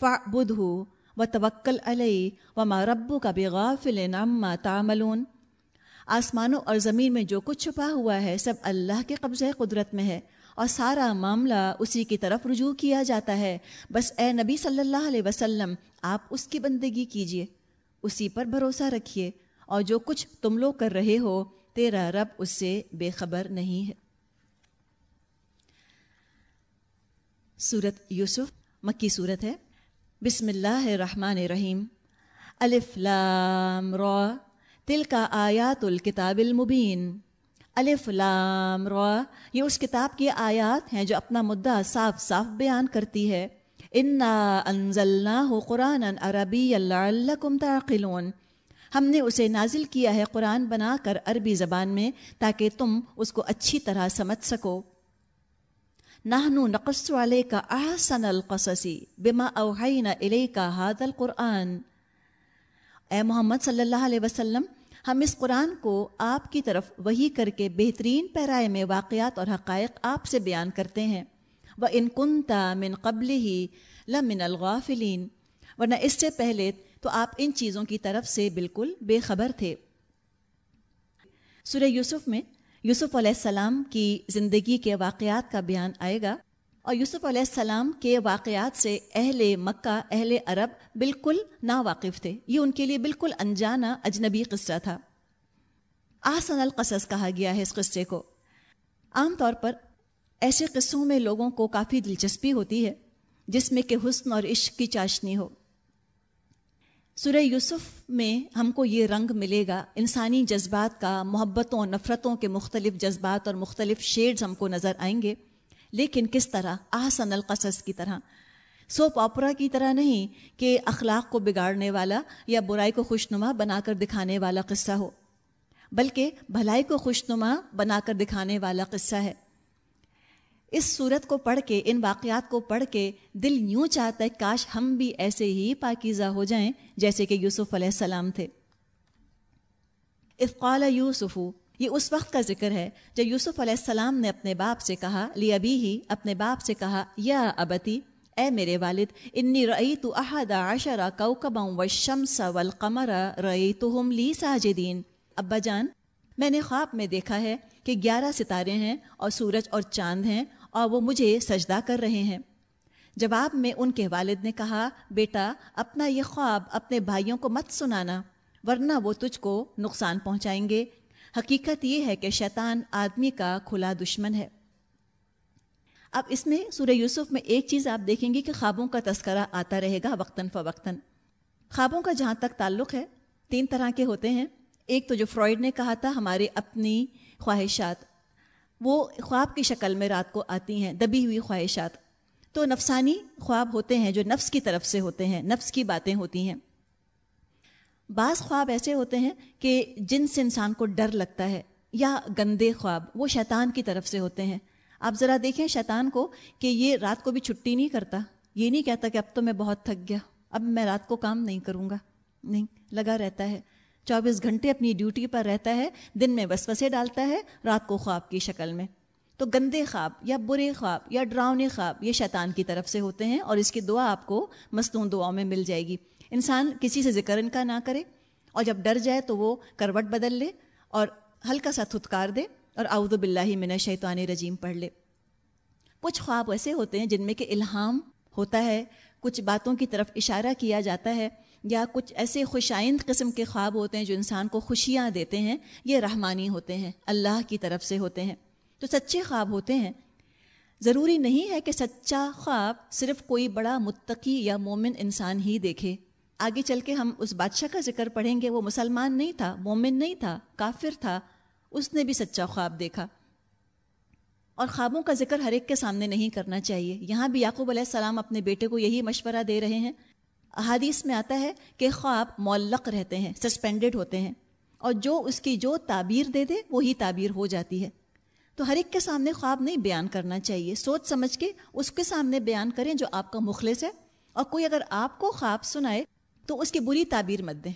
فعبد ہو و توکل علیہ و مربو کا بغافل نما تعملون۔ آسمانوں اور زمین میں جو کچھ چھپا ہوا ہے سب اللہ کے قبضۂ قدرت میں ہے اور سارا معاملہ اسی کی طرف رجوع کیا جاتا ہے۔ بس اے نبی صلی اللہ علیہ وسلم، آپ اس کی بندگی کیجیے اسی پر بھروسہ رکھیے اور جو کچھ تم لوگ کر رہے ہو، تیرا رب اس سے بے خبر نہیں ہے۔ سورت یوسف، مکی صورت ہے۔ بسم اللہ الرحمن الرحیم۔ الف لام را تل کا آیات الکتاب المبین۔ الف لام را، یہ اس کتاب کی آیات ہیں جو اپنا مدعا صاف صاف بیان کرتی ہے۔ انا انزلناہ قرآن عربی اللہ تعقلون۔ ہم نے اسے نازل کیا ہے قرآن بنا کر عربی زبان میں تاکہ تم اس کو اچھی طرح سمجھ سکو۔ نہنو نقص والے کا احسن القصصی بما اوحینا الیکا حاد القرآن. اے محمد صلی اللہ علیہ وسلم، ہم اس قرآن کو آپ کی طرف وہی کر کے بہترین پیرائے میں واقعات اور حقائق آپ سے بیان کرتے ہیں. وہ ان کنتا من قبل ہی لمن الغافلین ورنہ اس سے پہلے تو آپ ان چیزوں کی طرف سے بالکل بے خبر تھے۔ سورہ یوسف میں یوسف علیہ السلام کی زندگی کے واقعات کا بیان آئے گا اور یوسف علیہ السلام کے واقعات سے اہل مکہ، اہل عرب بالکل نا واقف تھے۔ یہ ان کے لیے بالکل انجانا اجنبی قصہ تھا۔ آسن القصص کہا گیا ہے اس قصے کو۔ عام طور پر ایسے قصوں میں لوگوں کو کافی دلچسپی ہوتی ہے، جس میں کہ حسن اور عشق کی چاشنی ہو۔ سورہ یوسف میں ہم کو یہ رنگ ملے گا، انسانی جذبات کا، محبتوں اور نفرتوں کے مختلف جذبات اور مختلف شیڈز ہم کو نظر آئیں گے۔ لیکن کس طرح؟ آسن القصص کی طرح۔ سوپ آپرا کی طرح نہیں کہ اخلاق کو بگاڑنے والا یا برائی کو خوشنما بنا کر دکھانے والا قصہ ہو، بلکہ بھلائی کو خوشنما بنا کر دکھانے والا قصہ ہے۔ اس صورت کو پڑھ کے، ان واقعات کو پڑھ کے دل یوں چاہتا ہے، کاش ہم بھی ایسے ہی پاکیزہ ہو جائیں جیسے کہ یوسف علیہ السلام تھے۔ افقال یوسفو یہ اس وقت کا ذکر ہے جب یوسف علیہ السلام نے اپنے باپ سے کہا، لی ابھی ہی اپنے باپ سے کہا، یا ابتی، اے میرے والد، انی رئی تو احد عشرہ کوکبا و شمس والقمر رئی تو ہم لی ساجدین۔ ابا جان، میں نے خواب میں دیکھا ہے کہ گیارہ ستارے ہیں اور سورج اور چاند ہیں اور وہ مجھے سجدہ کر رہے ہیں۔ جواب میں ان کے والد نے کہا، بیٹا، اپنا یہ خواب اپنے بھائیوں کو مت سنانا، ورنہ وہ تجھ کو نقصان پہنچائیں گے۔ حقیقت یہ ہے کہ شیطان آدمی کا کھلا دشمن ہے۔ اب اس میں سورہ یوسف میں ایک چیز آپ دیکھیں گے کہ خوابوں کا تذکرہ آتا رہے گا وقتاً فوقتاً۔ خوابوں کا جہاں تک تعلق ہے، تین طرح کے ہوتے ہیں۔ ایک تو جو فرائڈ نے کہا تھا، ہمارے اپنی خواہشات۔ وہ خواب کی شکل میں رات کو آتی ہیں، دبی ہوئی خواہشات۔ تو نفسانی خواب ہوتے ہیں جو نفس کی طرف سے ہوتے ہیں، نفس کی باتیں ہوتی ہیں۔ بعض خواب ایسے ہوتے ہیں کہ جن سے انسان کو ڈر لگتا ہے یا گندے خواب، وہ شیطان کی طرف سے ہوتے ہیں۔ آپ ذرا دیکھیں شیطان کو کہ یہ رات کو بھی چھٹی نہیں کرتا۔ یہ نہیں کہتا کہ اب تو میں بہت تھک گیا، اب میں رات کو کام نہیں کروں گا۔ نہیں، لگا رہتا ہے۔ چوبیس گھنٹے اپنی ڈیوٹی پر رہتا ہے، دن میں وسوسے ڈالتا ہے، رات کو خواب کی شکل میں۔ تو گندے خواب یا برے خواب یا ڈراؤنے خواب یہ شیطان کی طرف سے ہوتے ہیں اور اس کی دعا آپ کو مستون دعاؤں میں مل جائے گی۔ انسان کسی سے ذکر ان کا نہ کرے اور جب ڈر جائے تو وہ کروٹ بدل لے اور ہلکا سا تھتکار دے اور اعوذ باللہ من الشیطان رجیم پڑھ لے۔ کچھ خواب ایسے ہوتے ہیں جن میں کہ الہام ہوتا ہے، کچھ باتوں کی طرف اشارہ کیا جاتا ہے یا کچھ ایسے خوش آئند قسم کے خواب ہوتے ہیں جو انسان کو خوشیاں دیتے ہیں، یہ رحمانی ہوتے ہیں، اللہ کی طرف سے ہوتے ہیں۔ تو سچے خواب ہوتے ہیں۔ ضروری نہیں ہے کہ سچا خواب صرف کوئی بڑا متقی یا مومن انسان ہی دیکھے۔ آگے چل کے ہم اس بادشاہ کا ذکر پڑھیں گے، وہ مسلمان نہیں تھا، مومن نہیں تھا، کافر تھا، اس نے بھی سچا خواب دیکھا۔ اور خوابوں کا ذکر ہر ایک کے سامنے نہیں کرنا چاہیے۔ یہاں بھی یعقوب علیہ السلام اپنے بیٹے کو یہی مشورہ دے رہے ہیں احادیث میں آتا ہے کہ خواب معلق رہتے ہیں سسپینڈڈ ہوتے ہیں، اور جو اس کی جو تعبیر دے دے، وہی تعبیر ہو جاتی ہے۔ تو ہر ایک کے سامنے خواب نہیں بیان کرنا چاہیے۔ سوچ سمجھ کے اس کے سامنے بیان کریں جو آپ کا مخلص ہے۔ اور کوئی اگر آپ کو خواب سنائے تو اس کی بری تعبیر مت دیں۔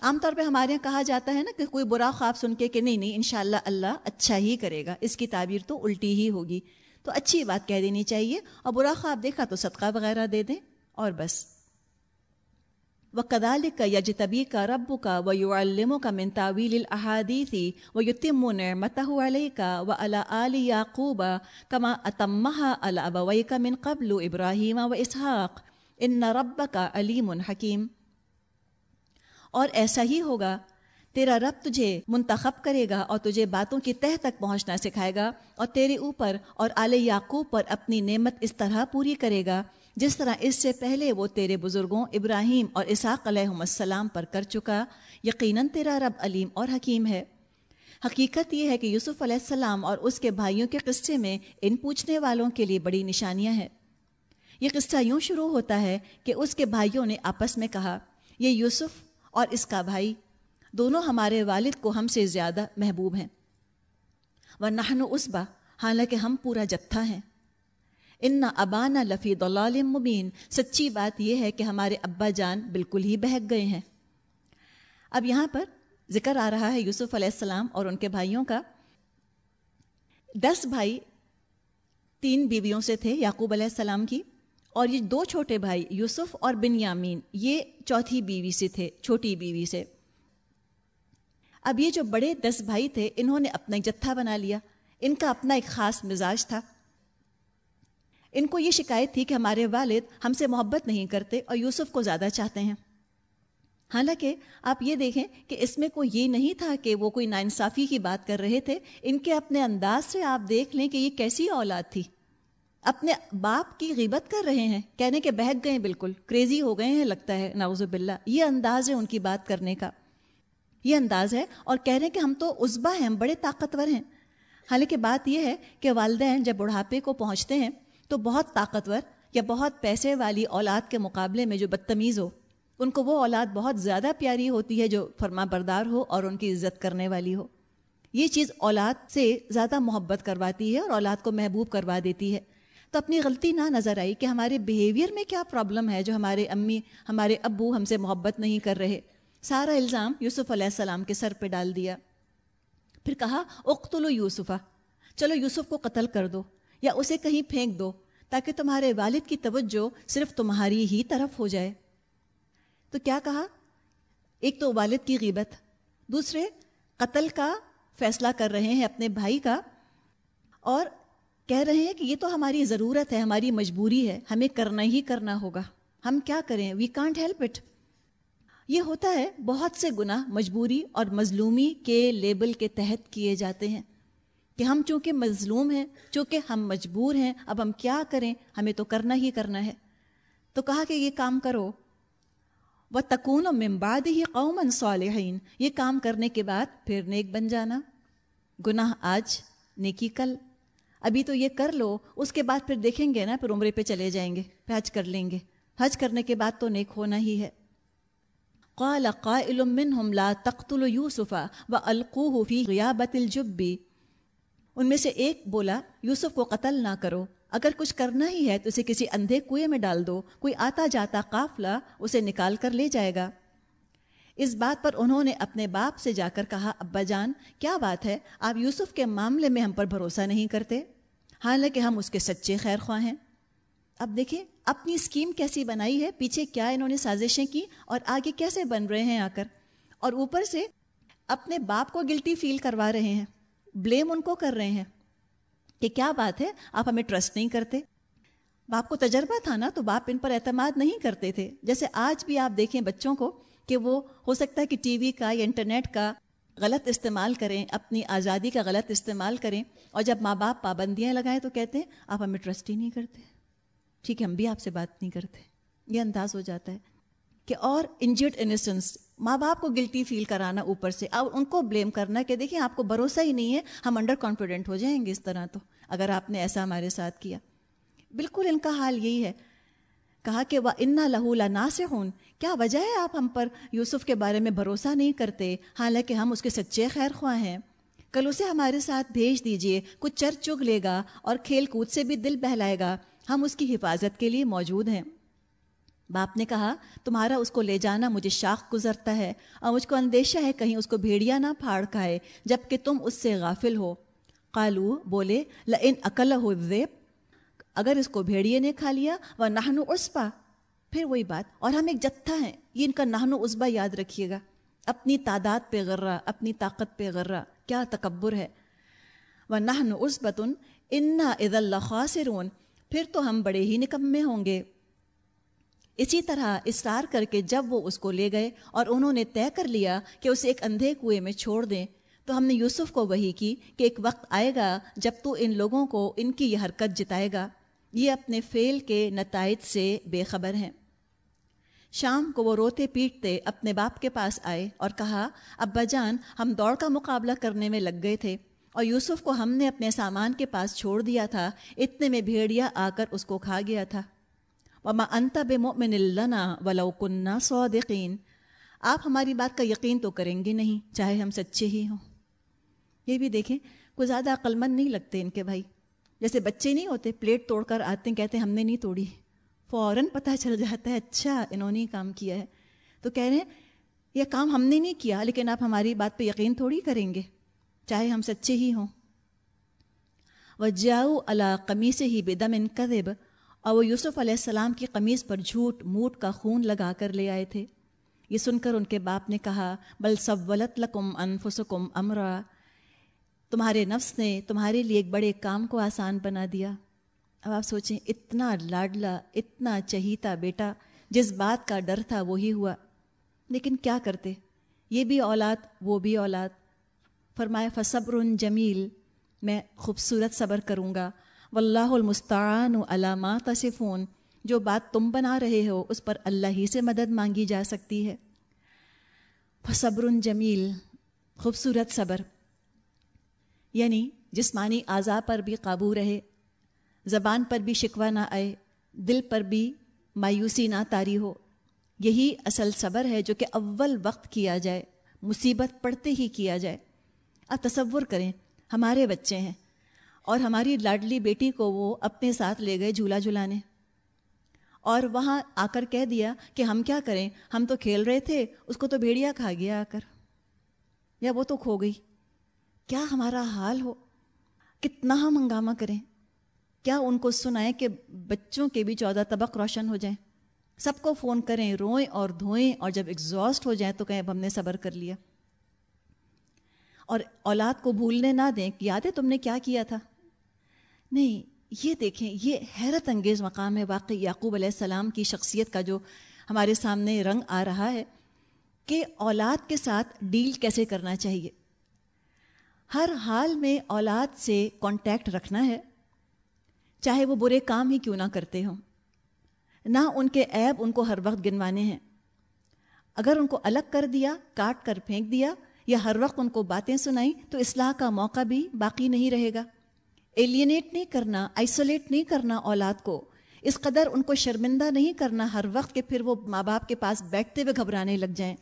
عام طور پہ ہمارے یہاں کہا جاتا ہے نا کہ کوئی برا خواب سن کے کہ نہیں نہیں، انشاءاللہ اللہ اچھا ہی کرے گا۔ اس کی تعبیر تو الٹی ہی ہوگی۔ تو اچھی بات کہہ دینی چاہیے۔ اور برا خواب دیکھا تو صدقہ وغیرہ دے دیں۔ اور بس۔ و کدال کا یج کا رب کا و یو الم کا منتاویل الحادیثی و یتم نعمتہ علیہ کا و علا علی یعقوب کما اتمہ کا من قبل ابراہیم و اسحاق. ان رب کا علیم حکیم. اور ایسا ہی ہوگا، تیرا رب تجھے منتخب کرے گا اور تجھے باتوں کی تہ تک پہنچنا سکھائے گا اور تیرے اوپر اور آل یعقوب پر اپنی نعمت اس طرح پوری کرے گا جس طرح اس سے پہلے وہ تیرے بزرگوں ابراہیم اور اسحاق علیہ السلام پر کر چکا، یقیناً تیرا رب علیم اور حکیم ہے۔ حقیقت یہ ہے کہ یوسف علیہ السلام اور اس کے بھائیوں کے قصے میں ان پوچھنے والوں کے لیے بڑی نشانیاں ہیں۔ یہ قصہ یوں شروع ہوتا ہے کہ اس کے بھائیوں نے آپس میں کہا، یہ یوسف اور اس کا بھائی، دونوں ہمارے والد کو ہم سے زیادہ محبوب ہیں۔ وہ نہن اسبا حالانکہ ہم پورا جتھا ہیں۔ ان ابانا لفی دلال مبین سچی بات یہ ہے کہ ہمارے ابا جان بالکل ہی بہک گئے ہیں۔ اب یہاں پر ذکر آ رہا ہے یوسف علیہ السلام اور ان کے بھائیوں کا۔ دس بھائی تین بیویوں سے تھے یعقوب علیہ السلام کی اور یہ دو چھوٹے بھائی یوسف اور بن یامین یہ چوتھی بیوی سے تھے، چھوٹی بیوی سے۔ اب یہ جو بڑے دس بھائی تھے، انہوں نے اپنا ایک جتھا بنا لیا۔ ان کا اپنا ایک خاص مزاج تھا۔ ان کو یہ شکایت تھی کہ ہمارے والد ہم سے محبت نہیں کرتے اور یوسف کو زیادہ چاہتے ہیں۔ حالانکہ آپ یہ دیکھیں کہ اس میں کوئی یہ نہیں تھا کہ وہ کوئی ناانصافی کی بات کر رہے تھے۔ ان کے اپنے انداز سے آپ دیکھ لیں کہ یہ کیسی اولاد تھی۔ اپنے باپ کی غیبت کر رہے ہیں۔ کہنے کے بہک گئے بالکل کریزی ہو گئے ہیں لگتا ہے ناوز باللہ۔ یہ انداز ہے ان کی بات کرنے کا۔ یہ انداز ہے اور کہہ رہے ہیں کہ ہم تو عزبا ہیں، ہم بڑے طاقتور ہیں۔ حالانکہ بات یہ ہے کہ والدین جب بڑھاپے کو پہنچتے ہیں تو بہت طاقتور یا بہت پیسے والی اولاد کے مقابلے میں جو بدتمیز ہو، ان کو وہ اولاد بہت زیادہ پیاری ہوتی ہے جو فرما بردار ہو اور ان کی عزت کرنے والی ہو۔ یہ چیز اولاد سے زیادہ محبت کرواتی ہے اور اولاد کو محبوب کروا دیتی ہے۔ تو اپنی غلطی نہ نظر آئی کہ ہمارے بیہیویئر میں کیا پرابلم ہے جو ہمارے امی، ہمارے ابو ہم سے محبت نہیں کر رہے۔ سارا الزام یوسف علیہ السلام کے سر پہ ڈال دیا۔ پھر کہا اقتلو یوسفا چلو یوسف کو قتل کر دو۔ یا اسے کہیں پھینک دو تاکہ تمہارے والد کی توجہ صرف تمہاری ہی طرف ہو جائے۔ تو کیا کہا؟ ایک تو والد کی غیبت، دوسرے قتل کا فیصلہ کر رہے ہیں اپنے بھائی کا اور کہہ رہے ہیں کہ یہ تو ہماری ضرورت ہے، ہماری مجبوری ہے، ہمیں کرنا ہی کرنا ہوگا۔ ہم کیا کریں؟ وی کانٹ ہیلپ اٹ یہ ہوتا ہے، بہت سے گناہ مجبوری اور مظلومی کے لیبل کے تحت کیے جاتے ہیں۔ کہ ہم چونکہ مظلوم ہیں، چونکہ ہم مجبور ہیں، اب ہم کیا کریں؟ ہمیں تو کرنا ہی کرنا ہے۔ تو کہا کہ یہ کام کرو۔ وہ تکون و ممباد ہی قومن صالحین یہ کام کرنے کے بعد پھر نیک بن جانا۔ گناہ آج، نیکی کل۔ ابھی تو یہ کر لو، اس کے بعد پھر دیکھیں گے نا، پھر عمرے پہ چلے جائیں گے، پھر حج کر لیں گے۔ حج کرنے کے بعد تو نیک ہونا ہی ہے۔ قال قائل منهم لا تقتل یوسف والقوه في غیابت الجب۔ ان میں سے ایک بولا، یوسف کو قتل نہ کرو۔ اگر کچھ کرنا ہی ہے تو اسے کسی اندھے کنویں میں ڈال دو۔ کوئی آتا جاتا قافلہ اسے نکال کر لے جائے گا۔ اس بات پر انہوں نے اپنے باپ سے جا کر کہا، ابا جان، کیا بات ہے؟ آپ یوسف کے معاملے میں ہم پر بھروسہ نہیں کرتے۔ حالانکہ ہم اس کے سچے خیر خواہ ہیں۔ اب دیکھیں اپنی اسکیم کیسی بنائی ہے، پیچھے کیا انہوں نے سازشیں کی اور آگے کیسے بن رہے ہیں آ کر۔ اور اوپر سے اپنے باپ کو گلٹی فیل کروا رہے ہیں۔ بلیم ان کو کر رہے ہیں کہ کیا بات ہے؟ آپ ہمیں ٹرسٹ نہیں کرتے۔ باپ کو تجربہ تھا نا تو باپ ان پر اعتماد نہیں کرتے تھے۔ جیسے آج بھی آپ دیکھیں بچوں کو کہ وہ ہو سکتا ہے کہ ٹی وی کا یا انٹرنیٹ کا غلط استعمال کریں، اپنی آزادی کا غلط استعمال کریں اور جب ماں باپ پابندیاں لگائیں تو کہتے ہیں، آپ ہمیں ٹرسٹ ہی نہیں کرتے۔ ٹھیک ہے، ہم بھی آپ سے بات نہیں کرتے۔ یہ انداز ہو جاتا ہے کہ اور انجرڈ انسنس ماں باپ کو گلٹی فیل کرانا اوپر سے۔ اب ان کو بلیم کرنا کہ دیکھیں آپ کو بھروسہ ہی نہیں ہے، ہم انڈر کانفیڈنٹ ہو جائیں گے اس طرح تو۔ اگر آپ نے ایسا ہمارے ساتھ کیا۔ بالکل ان کا حال یہی ہے۔ کہا کہ وہ انا لہو نا سے ہوں کیا وجہ ہے آپ ہم پر یوسف کے بارے میں بھروسہ نہیں کرتے؟ حالانکہ ہم اس کے سچے خیر خواہ ہیں۔ کل اسے ہمارے ساتھ بھیج دیجیے، کچھ چر چگ لے گا اور کھیل کود سے بھی دل بہلائے گا۔ ہم اس کی حفاظت کے لیے موجود ہیں۔ باپ نے کہا، تمہارا اس کو لے جانا مجھے شاخ گزرتا ہے اور مجھ کو اندیشہ ہے کہیں اس کو بھیڑیا نہ پھاڑ کھائے جبکہ تم اس سے غافل ہو. قالو، بولے لن عقل ہو اگر اس کو بھیڑیے نے کھا لیا وہ نہنو اسپا پھر وہی بات، اور ہم ایک جتھا ہیں، یہ ان کا نہن و یاد رکھیے گا۔ اپنی تعداد پہ غرہ، اپنی طاقت پہ غرہ، کیا تکبر ہے۔ وہ نہن عزبتن انا عید اللہ خاصرون پھر تو ہم بڑے ہی نکمے ہوں گے۔ اسی طرح اصرار کر کے جب وہ اس کو لے گئے اور انہوں نے طے کر لیا کہ اسے ایک اندھے کنویں میں چھوڑ دیں، تو ہم نے یوسف کو وہی کی کہ ایک وقت آئے گا جب تو ان لوگوں کو ان کی یہ حرکت جتائے گا۔ یہ اپنے فیل کے نتائج سے بے خبر ہیں۔ شام کو وہ روتے پیٹتے اپنے باپ کے پاس آئے اور کہا، ابا جان، ہم دوڑ کا مقابلہ کرنے میں لگ گئے تھے اور یوسف کو ہم نے اپنے سامان کے پاس چھوڑ دیا تھا، اتنے میں بھیڑیا آ کر اس کو کھا گیا تھا۔ وما انت بمؤمن لنا ولو كنا صادقین آپ ہماری بات کا یقین تو کریں گے نہیں، چاہے ہم سچے ہی ہوں۔ یہ بھی دیکھیں، کوئی زیادہ عقل مند نہیں لگتے ان کے بھائی۔ جیسے بچے نہیں ہوتے، پلیٹ توڑ کر آتے ہیں، کہتے ہیں ہم نے نہیں توڑی۔ فوراً پتہ چل جاتا ہے اچھا انہوں نے کام کیا ہے۔ تو کہہ رہے ہیں، یہ کام ہم نے نہیں کیا، لیکن آپ ہماری بات پہ یقین تھوڑی کریں گے، چاہے ہم سچے ہی ہوں۔ وہ جاؤ اللہ قمی سے ہی بے دم ان اور وہ یوسف علیہ السلام کی قمیض پر جھوٹ موٹ کا خون لگا کر لے آئے تھے۔ یہ سن کر ان کے باپ نے کہا، بل سب ولت لکم انفسکم امرا۔ تمہارے نفس نے تمہارے لیے ایک بڑے کام کو آسان بنا دیا۔ اب آپ سوچیں، اتنا لاڈلا، اتنا چہیتا بیٹا، جس بات کا ڈر تھا وہی ہوا۔ لیکن کیا کرتے؟ یہ بھی اولاد، وہ بھی اولاد۔ فرمایا، فصبر جمیل، میں خوبصورت صبر کروں گا۔ واللہ المستعان و علامات جو بات تم بنا رہے ہو، اس پر اللہ ہی سے مدد مانگی جا سکتی ہے۔ فصبر جمیل، خوبصورت صبر۔ یعنی جسمانی اعضاء پر بھی قابو رہے، زبان پر بھی شکوہ نہ آئے، دل پر بھی مایوسی نہ تاری ہو۔ یہی اصل صبر ہے جو کہ اول وقت کیا جائے، مصیبت پڑتے ہی کیا جائے۔ اب تصور کریں، ہمارے بچے ہیں۔ اور ہماری لاڈلی بیٹی کو وہ اپنے ساتھ لے گئے جھولا جھلانے۔ اور وہاں آ کر کہہ دیا کہ ہم کیا کریں؟ ہم تو کھیل رہے تھے، اس کو تو بھیڑیا کھا گیا آ کر۔ یا وہ تو کھو گئی۔ کیا ہمارا حال ہو؟ کتنا ہم ہنگامہ کریں۔ کیا ان کو سنائیں کہ بچوں کے بھی چودہ طبق روشن ہو جائیں؟ سب کو فون کریں، روئیں اور دھوئیں۔ اور جب ایگزاسٹ ہو جائیں تو کہیں اب ہم نے صبر کر لیا۔ اور اولاد کو بھولنے نہ دیں۔ یاد ہے تم نے کیا کیا تھا؟ نہیں، یہ دیکھیں، یہ حیرت انگیز مقام ہے واقعی یعقوب علیہ السلام کی شخصیت کا جو ہمارے سامنے رنگ آ رہا ہے کہ اولاد کے ساتھ ڈیل کیسے کرنا چاہیے۔ ہر حال میں اولاد سے کانٹیکٹ رکھنا ہے۔ چاہے وہ برے کام ہی کیوں نہ کرتے ہوں۔ نہ ان کے عیب ان کو ہر وقت گنوانے ہیں۔ اگر ان کو الگ کر دیا، کاٹ کر پھینک دیا یا ہر وقت ان کو باتیں سنائیں تو اصلاح کا موقع بھی باقی نہیں رہے گا۔ ایلینیٹ نہیں کرنا آئسولیٹ نہیں کرنا اولاد کو۔ اس قدر ان کو شرمندہ نہیں کرنا ہر وقت کہ پھر وہ ماں باپ کے پاس بیٹھتے ہوئے گھبرانے لگ جائیں۔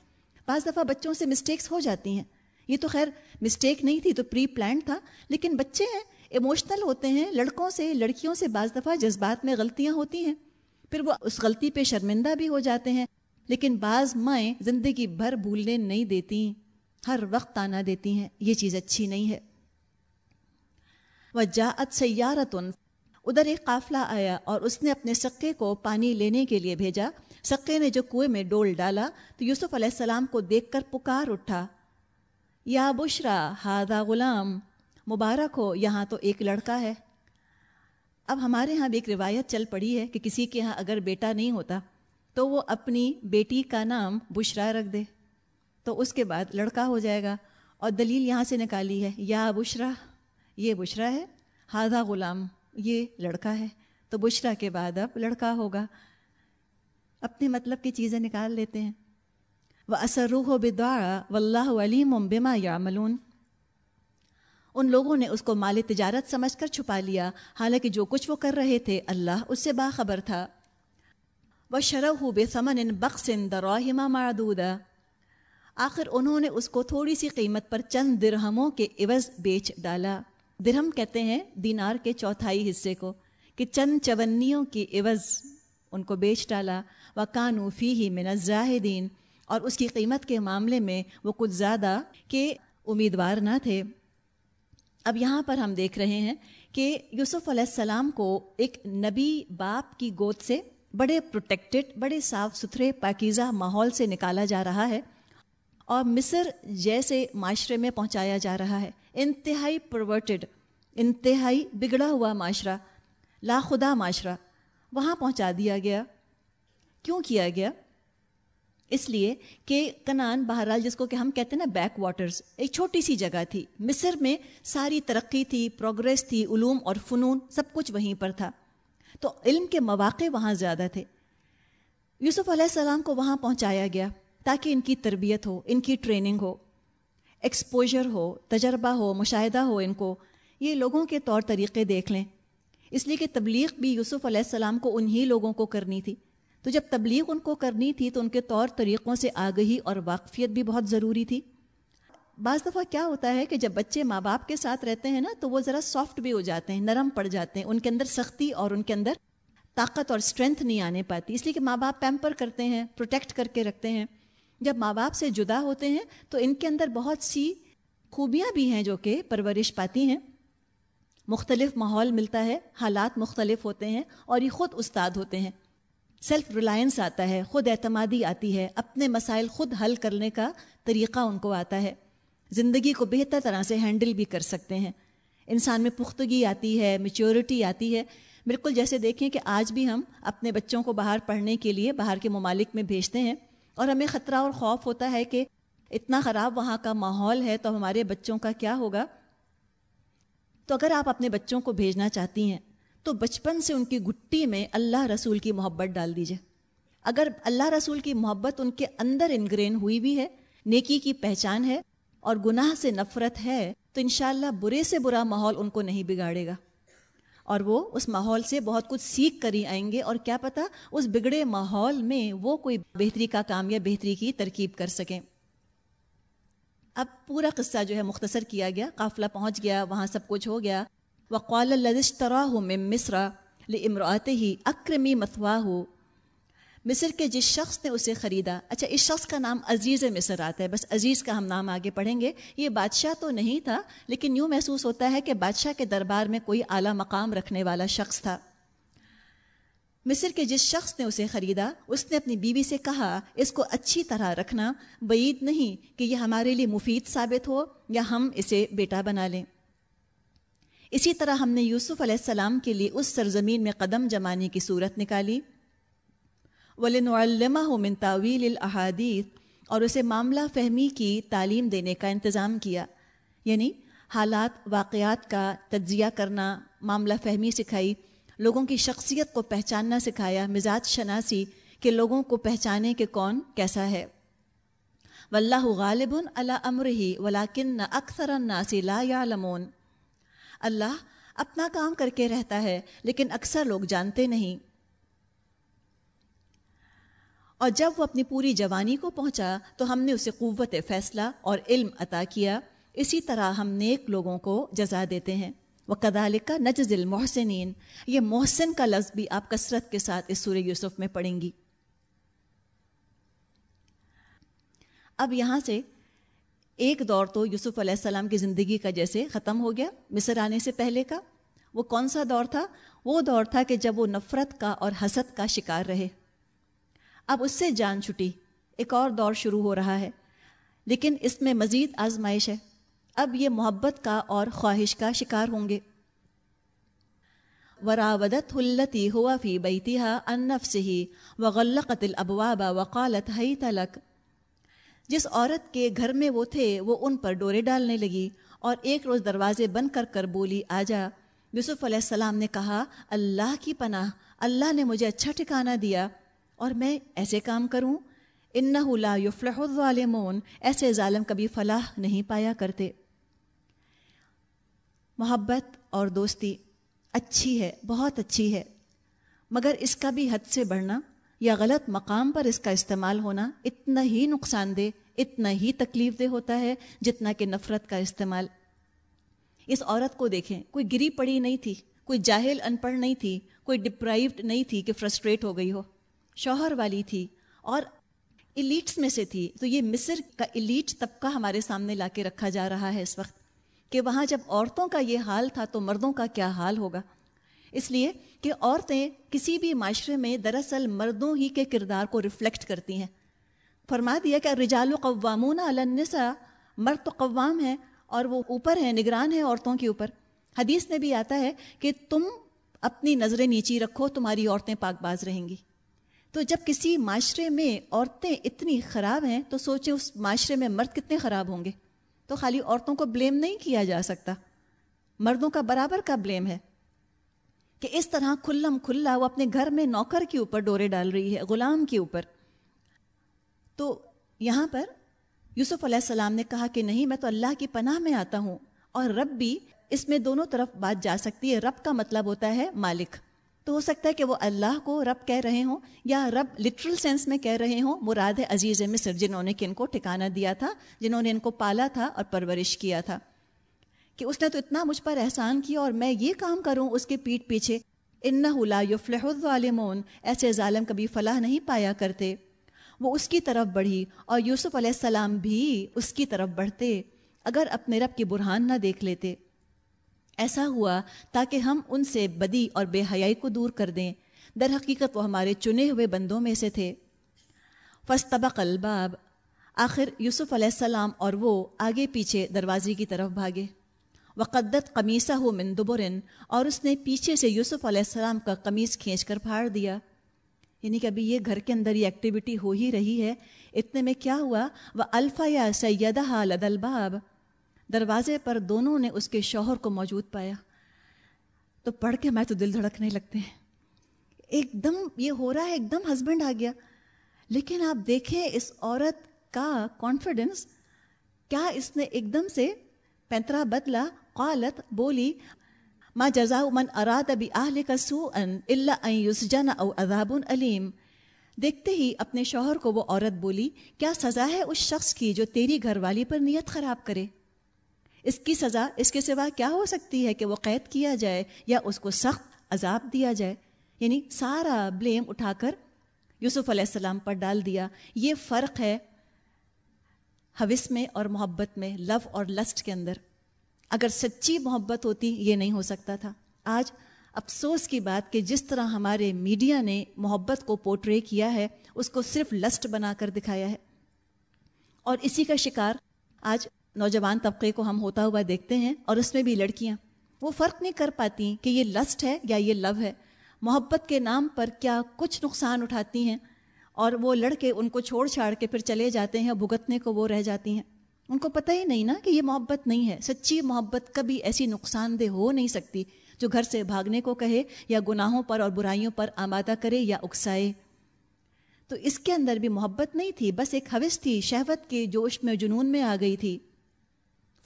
بعض دفعہ بچوں سے مسٹیکس ہو جاتی ہیں۔ یہ تو خیر مسٹیک نہیں تھی، تو پری پلان تھا۔ لیکن بچے ہیں ایموشنل ہوتے ہیں، لڑکوں سے، لڑکیوں سے بعض دفعہ جذبات میں غلطیاں ہوتی ہیں۔ پھر وہ اس غلطی پہ شرمندہ بھی ہو جاتے ہیں۔ لیکن بعض مائیں زندگی بھر بھولنے نہیں دیتی ہر وقت تانا دیتی ہیں۔ یہ چیز اچھی نہیں ہے۔ وجاعت سیارتن۔ ادھر ایک قافلہ آیا اور اس نے اپنے سکے کو پانی لینے کے لیے بھیجا۔ سکے نے جو کنویں میں ڈول ڈالا تو یوسف علیہ السلام کو دیکھ کر پکار اٹھا۔ یا بشرا ہادا غلام، مبارک ہو، یہاں تو ایک لڑکا ہے۔ اب ہمارے یہاں بھی ایک روایت چل پڑی ہے کہ کسی کے یہاں اگر بیٹا نہیں ہوتا تو وہ اپنی بیٹی کا نام بشرا رکھ دے۔ تو اس کے بعد لڑکا ہو جائے گا اور دلیل یہاں سے نکالی ہے۔ یا بشرا۔ یہ بشرا ہے ہادہ غلام، یہ لڑکا ہے۔ تو بشرا کے بعد اب لڑکا ہوگا۔ اپنے مطلب کی چیزیں نکال لیتے ہیں۔ وہ اثر روح و بدعا و اللہ علیم بما یا ملون ان لوگوں نے اس کو مال تجارت سمجھ کر چھپا لیا۔ حالانکہ جو کچھ وہ کر رہے تھے، اللہ اس سے باخبر تھا۔ وہ شرح ہو بے سمن ان بخصن دروہما معدودہ آخر انہوں نے اس کو تھوڑی سی قیمت پر چند درہموں کے عوض بیچ ڈالا۔ درہم کہتے ہیں دینار کے چوتھائی حصے کو کہ چند چونیوں کی عوض ان کو بیچ ڈالا و قانوفی ہی منظاہدین اور اس کی قیمت کے معاملے میں وہ کچھ زیادہ کہ امیدوار نہ تھے۔ اب یہاں پر ہم دیکھ رہے ہیں کہ یوسف علیہ السلام کو ایک نبی باپ کی گود سے بڑے پروٹیکٹڈ، بڑے صاف ستھرے پاکیزہ ماحول سے نکالا جا رہا ہے اور مصر جیسے معاشرے میں پہنچایا جا رہا ہے۔ انتہائی پرورٹڈ انتہائی بگڑا ہوا معاشرہ لا خدا معاشرہ وہاں پہنچا دیا گیا۔ کیوں کیا گیا؟ اس لیے کہ کنان بہرحال جس کو کہ ہم کہتے ہیں نا بیک واٹرز ایک چھوٹی سی جگہ تھی۔ مصر میں ساری ترقی تھی پروگرس تھی، علوم اور فنون سب کچھ وہیں پر تھا۔ تو علم کے مواقع وہاں زیادہ تھے۔ یوسف علیہ السلام کو وہاں پہنچایا گیا تاکہ ان کی تربیت ہو، ان کی ٹریننگ ہو۔ ایکسپوجر ہو، تجربہ ہو، مشاہدہ ہو ان کو، یہ لوگوں کے طور طریقے دیکھ لیں۔ اس لیے کہ تبلیغ بھی یوسف علیہ السلام کو انہی لوگوں کو کرنی تھی۔ تو جب تبلیغ ان کو کرنی تھی تو ان کے طور طریقوں سے آگہی اور واقفیت بھی بہت ضروری تھی۔ بعض دفعہ کیا ہوتا ہے کہ جب بچے ماں باپ کے ساتھ رہتے ہیں نا، تو وہ ذرا سافٹ بھی ہو جاتے ہیں، نرم پڑ جاتے ہیں۔ ان کے اندر سختی اور ان کے اندر طاقت اور اسٹرینتھ نہیں آنے پاتی۔ اس لیے کہ ماں باپ پیمپر کرتے ہیں پروٹیکٹ کر کے رکھتے ہیں۔ جب ماں باپ سے جدا ہوتے ہیں تو ان کے اندر بہت سی خوبیاں بھی ہیں جو کہ پرورش پاتی ہیں۔ مختلف ماحول ملتا ہے، حالات مختلف ہوتے ہیں اور یہ خود استاد ہوتے ہیں۔ سیلف ریلائنس آتا ہے، خود اعتمادی آتی ہے، اپنے مسائل خود حل کرنے کا طریقہ ان کو آتا ہے۔ زندگی کو بہتر طرح سے ہینڈل بھی کر سکتے ہیں۔ انسان میں پختگی آتی ہے، میچیورٹی آتی ہے۔ بالکل جیسے دیکھیں کہ آج بھی ہم اپنے بچوں کو باہر پڑھنے کے لیے باہر کے ممالک میں بھیجتے ہیں۔ اور ہمیں خطرہ اور خوف ہوتا ہے کہ اتنا خراب وہاں کا ماحول ہے تو ہمارے بچوں کا کیا ہوگا؟ تو اگر آپ اپنے بچوں کو بھیجنا چاہتی ہیں، تو بچپن سے ان کی گٹی میں اللہ رسول کی محبت ڈال دیجیے اگر اللہ رسول کی محبت ان کے اندر انگرین ہوئی بھی ہے، نیکی کی پہچان ہے اور گناہ سے نفرت ہے، تو انشاءاللہ برے سے برا ماحول ان کو نہیں بگاڑے گا۔ اور وہ اس ماحول سے بہت کچھ سیکھ کر ہی آئیں گے اور کیا پتہ اس بگڑے ماحول میں وہ کوئی بہتری کا کام یا بہتری کی ترکیب کر سکیں۔ اب پورا قصہ جو ہے مختصر کیا گیا، قافلہ پہنچ گیا، وہاں سب کچھ ہو گیا۔ وقال الزشترا من مصرا لامراته ہی اکرمی متوا ہو مصر کے جس شخص نے اسے خریدا اچھا اس شخص کا نام عزیز مصر آتا ہے، بس عزیز کا ہم نام آگے پڑھیں گے۔ یہ بادشاہ تو نہیں تھا، لیکن یوں محسوس ہوتا ہے کہ بادشاہ کے دربار میں کوئی اعلیٰ مقام رکھنے والا شخص تھا۔ مصر کے جس شخص نے اسے خریدا، اس نے اپنی بیوی سے کہا، اس کو اچھی طرح رکھنا بعید نہیں کہ یہ ہمارے لیے مفید ثابت ہو یا ہم اسے بیٹا بنا لیں۔ اسی طرح ہم نے یوسف علیہ السلام کے لیے اس سرزمین میں قدم جمانے کی صورت نکالی۔ ولن علامہ من تعویل الحادیث اور اسے معاملہ فہمی کی تعلیم دینے کا انتظام کیا۔ یعنی حالات، واقعات کا تجزیہ کرنا، معاملہ فہمی سکھائی، لوگوں کی شخصیت کو پہچاننا سکھایا، مزاج شناسی کہ لوگوں کو پہچانے کہ کون کیسا ہے۔ واللہ غالب اللہ امر ہی ولاکن اکثر الناس لا یعلمون اللہ اپنا کام کر کے رہتا ہے، لیکن اکثر لوگ جانتے نہیں۔ اور جب وہ اپنی پوری جوانی کو پہنچا تو ہم نے اسے قوت فیصلہ اور علم عطا کیا۔ اسی طرح ہم نیک لوگوں کو جزا دیتے ہیں۔ وہ کدال کا نجز المحسنین یہ محسن کا لفظ بھی آپ کثرت کے ساتھ اس سورہ یوسف میں پڑھیں گی۔ اب یہاں سے ایک دور تو یوسف علیہ السلام کی زندگی کا جیسے ختم ہو گیا، مصر آنے سے پہلے کا۔ وہ کون سا دور تھا؟ وہ دور تھا کہ جب وہ نفرت کا اور حسد کا شکار رہے۔ اب اس سے جان چھٹی۔ ایک اور دور شروع ہو رہا ہے۔ لیکن اس میں مزید آزمائش ہے۔ اب یہ محبت کا اور خواہش کا شکار ہوں گے۔ وراودت ہلتی ہوا فی بیتہا ان نفس ہی وغلقت الابواب وقالت ہی تلک جس عورت کے گھر میں وہ تھے، وہ ان پر ڈورے ڈالنے لگی اور ایک روز دروازے بند کر کر بولی، آ جا۔ یوسف علیہ السلام نے کہا، اللہ کی پناہ، اللہ نے مجھے اچھا ٹھکانہ دیا۔ اور میں ایسے کام کروں؟ ان شوہر والی تھی اور ایلیٹس میں سے تھی، تو یہ مصر کا ایلیٹ طبقہ ہمارے سامنے لا کے رکھا جا رہا ہے اس وقت کہ وہاں جب عورتوں کا یہ حال تھا تو مردوں کا کیا حال ہوگا؟ اس لیے کہ عورتیں کسی بھی معاشرے میں دراصل مردوں ہی کے کردار کو ریفلیکٹ کرتی ہیں۔ فرما دیا کہ رجال و قوامون النساء، مرد تو قوام ہیں اور وہ اوپر ہیں، نگران ہیں عورتوں کے اوپر۔ حدیث میں بھی آتا ہے کہ تم اپنی نظریں نیچی رکھو، تمہاری عورتیں پاک باز رہیں گی۔ تو جب کسی معاشرے میں عورتیں اتنی خراب ہیں تو سوچیں اس معاشرے میں مرد کتنے خراب ہوں گے؟ تو خالی عورتوں کو بلیم نہیں کیا جا سکتا۔ مردوں کا برابر کا بلیم ہے کہ اس طرح کھلم کھلا وہ اپنے گھر میں نوکر کے اوپر ڈورے ڈال رہی ہے، غلام کے اوپر۔ تو یہاں پر یوسف علیہ السلام نے کہا کہ نہیں، میں تو اللہ کی پناہ میں آتا ہوں اور رب بھی اس میں دونوں طرف بات جا سکتی ہے۔ رب کا مطلب ہوتا ہے مالک۔ تو ہو سکتا ہے کہ وہ اللہ کو رب کہہ رہے ہوں یا رب لٹرل سینس میں کہہ رہے ہوں، مراد عزیز مصر، جنہوں نے کہ ان کو ٹھکانہ دیا تھا، جنہوں نے ان کو پالا تھا اور پرورش کیا تھا۔ کہ اس نے تو اتنا مجھ پر احسان کیا اور میں یہ کام کروں اس کے پیٹ پیچھے۔ ان ایسا ہوا تاکہ ہم ان سے بدی اور بے حیائی کو دور کر دیں۔ در حقیقت وہ ہمارے چنے ہوئے بندوں میں سے تھے۔ فستبق الباب۔ آخر یوسف علیہ السلام اور وہ آگے پیچھے دروازے کی طرف بھاگے۔ وقدت قمیصہ ہو مندبرن اور اس نے پیچھے سے یوسف علیہ السلام کا قمیص کھینچ کر پھاڑ دیا۔ یعنی کہ ابھی یہ گھر کے اندر یہ ایکٹیویٹی ہو ہی رہی ہے۔ اتنے میں کیا ہوا؟ وہ الفا یا سیدہ لد الباب۔ دروازے پر دونوں نے اس کے شوہر کو موجود پایا۔ تو پڑھ کے میں تو دل دھڑکنے لگتے ہیں۔ ایک دم یہ ہو رہا ہے، ایک دم ہسبینڈ آ گیا۔ لیکن آپ دیکھیں اس عورت کا کانفیڈنس کیا اس نے ایک دم سے پینترا بدلا قالت بولی، ما جزا من اراد ابھی آہل کا سو ان اللہ یوسجن او اذاب علیم دیکھتے ہی اپنے شوہر کو وہ عورت بولی، کیا سزا ہے اس شخص کی جو تیری گھر والی پر نیت خراب کرے؟ اس کی سزا، اس کے سوا کیا ہو سکتی ہے کہ وہ قید کیا جائے یا اس کو سخت عذاب دیا جائے؟ یعنی سارا بلیم اٹھا کر یوسف علیہ السلام پر ڈال دیا۔ یہ فرق ہے حوث میں اور محبت میں لو اور لسٹ کے اندر۔ اگر سچی محبت ہوتی، یہ نہیں ہو سکتا تھا۔ آج افسوس کی بات کہ جس طرح ہمارے میڈیا نے محبت کو پورٹرے کیا ہے، اس کو صرف لسٹ بنا کر دکھایا ہے۔ اور اسی کا شکار آج نوجوان طبقے کو ہم ہوتا ہوا دیکھتے ہیں اور اس میں بھی لڑکیاں۔ وہ فرق نہیں کر پاتی کہ یہ لسٹ ہے یا یہ لو ہے۔ محبت کے نام پر کیا کچھ نقصان اٹھاتی ہیں؟ اور وہ لڑکے ان کو چھوڑ چھاڑ کے پھر چلے جاتے ہیں بھگتنے کو وہ رہ جاتی ہیں۔ ان کو پتہ ہی نہیں نا کہ یہ محبت نہیں ہے۔ سچی محبت کبھی ایسی نقصان دہ ہو نہیں سکتی جو گھر سے بھاگنے کو کہے یا گناہوں پر اور برائیوں پر آمادہ کرے یا اکسائے۔ تو اس کے اندر بھی محبت نہیں تھی، بس ایک حوث تھی، شہوت کے جوش میں جنون میں آ گئی تھی۔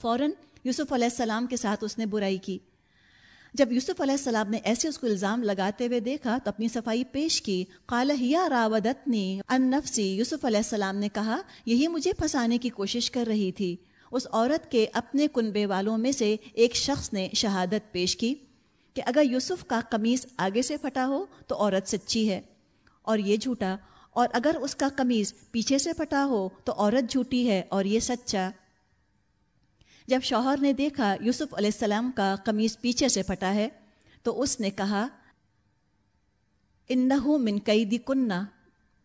فوراً یوسف علیہ السلام کے ساتھ اس نے برائی کی۔ جب یوسف علیہ السلام نے ایسے اس کو الزام لگاتے ہوئے دیکھا، تو اپنی صفائی پیش کی۔ قالحیا راودتنی ان نفسی یوسف علیہ السلام نے کہا، یہی مجھے پھنسانے کی کوشش کر رہی تھی۔ اس عورت کے اپنے کنبے والوں میں سے ایک شخص نے شہادت پیش کی کہ اگر یوسف کا قمیص آگے سے پھٹا ہو، تو عورت سچی ہے۔ اور یہ جھوٹا۔ اور اگر اس کا قمیض پیچھے سے پھٹا ہو، تو عورت جھوٹی ہے اور یہ سچا۔ جب شوہر نے دیکھا یوسف علیہ السلام کا قمیض پیچھے سے پھٹا ہے، تو اس نے کہا ان من قیدی کنہ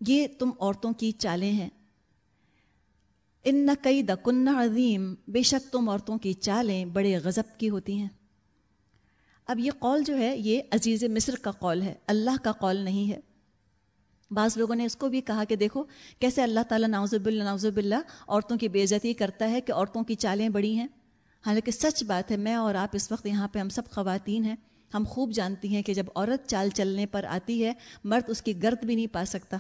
یہ تم عورتوں کی چالیں ہیں۔ ان قید کنہ عظیم، بے شک تم عورتوں کی چالیں بڑے غضب کی ہوتی ہیں۔ اب یہ قول جو ہے، یہ عزیز مصر کا قول ہے، اللہ کا قول نہیں ہے۔ بعض لوگوں نے اس کو بھی کہا کہ دیکھو، کیسے اللہ تعالیٰ ناوزب اللہ ناوزب اللہ عورتوں کی بے عزتی کرتا ہے کہ عورتوں کی چالیں بڑی ہیں۔ حالانکہ سچ بات ہے، میں اور آپ اس وقت یہاں پہ ہم سب خواتین ہیں۔ ہم خوب جانتی ہیں کہ جب عورت چال چلنے پر آتی ہے، مرد اس کی گرد بھی نہیں پا سکتا۔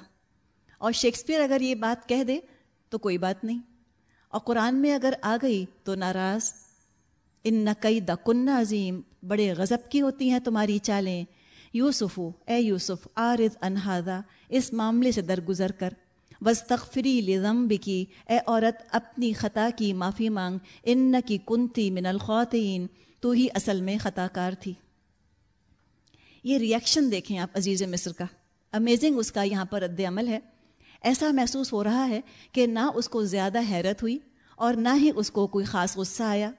اور شیکسپیئر اگر یہ بات کہہ دے تو کوئی بات نہیں۔ اور قرآن میں اگر آ گئی تو ناراض۔ ان نقی دا کن عظیم۔ بڑے غضب کی ہوتی ہیں تمہاری چالیں۔ یوسف، اے یوسف آرز انہادا اس معاملے سے درگزر کر۔ وسطری لزم بکی اے عورت، اپنی خطا کی معافی مانگ۔ ان کی کنتی من الخواتین تو ہی اصل میں خطا کار تھی۔ یہ ریئیکشن دیکھیں آپ عزیز مصر کا۔ امیزنگ اس کا یہاں پر رد عمل ہے۔ ایسا محسوس ہو رہا ہے کہ نہ اس کو زیادہ حیرت ہوئی اور نہ ہی اس کو کوئی خاص غصہ آیا۔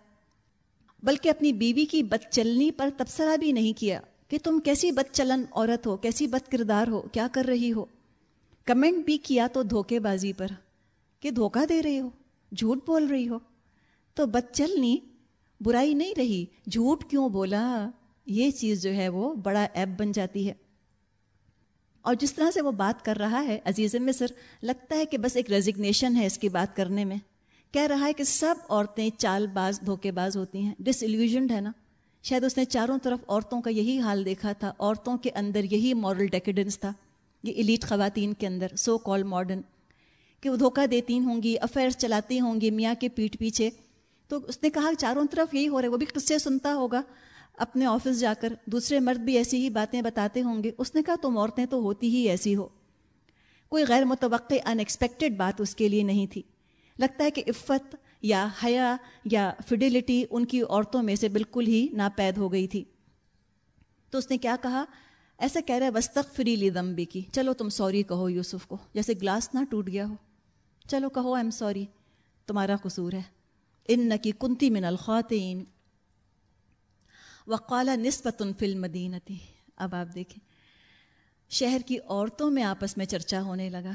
بلکہ اپنی بیوی کی بد چلنی پر تبصرہ بھی نہیں کیا۔ کہ تم کیسی بد چلن عورت ہو، کیسی بد کردار ہو، کیا کر رہی ہو؟ کمنٹ بھی کیا تو دھوکے بازی پر، کہ دھوکہ دے رہی ہو، جھوٹ بول رہی ہو۔ تو بد چلنی برائی نہیں رہی، جھوٹ کیوں بولا؟ یہ چیز جو ہے وہ بڑا ایپ بن جاتی ہے۔ اور جس طرح سے وہ بات کر رہا ہے، عزیز مصر، لگتا ہے کہ بس ایک ریزگنیشن ہے اس کی بات کرنے میں۔ کہہ رہا ہے کہ سب عورتیں چال باز، دھوکے باز ہوتی ہیں۔ ڈس ایلیوژنڈ ہے نا۔ شاید اس نے چاروں طرف عورتوں کا یہی حال دیکھا تھا، عورتوں کے اندر یہی مورل ڈیکیڈنس تھا، یہ ایلیٹ خواتین کے اندر سو کال ماڈرن کہ وہ دھوکہ دیتی ہوں گی افیئرس چلاتی ہوں گی میاں کے پیٹ پیچھے۔ تو اس نے کہا، چاروں طرف یہی ہو رہا ہے، وہ بھی قصے سنتا ہوگا۔ اپنے آفس جا کر دوسرے مرد بھی ایسی ہی باتیں بتاتے ہوں گے۔ اس نے کہا، تم عورتیں تو ہوتی ہی ایسی ہو۔ کوئی غیر متوقع ان ایکسپیکٹڈ بات اس کے لیے نہیں تھی۔ لگتا ہے کہ عفت یا حیا یا فیڈیلٹی ان کی عورتوں میں سے بالکل ہی ناپید ہو گئی تھی۔ تو اس نے کیا کہا؟ ایسا کہہ رہا ہے وسط فری لی دمبی کی چلو تم سوری کہو یوسف کو، جیسے گلاس نہ ٹوٹ گیا ہو۔ چلو کہو ایم سوری تمہارا قصور ہے۔ ان کی کنتی من الخواتین وقال نسبت فل مدینتی اب آپ دیکھیں، شہر کی عورتوں میں آپس میں چرچا ہونے لگا۔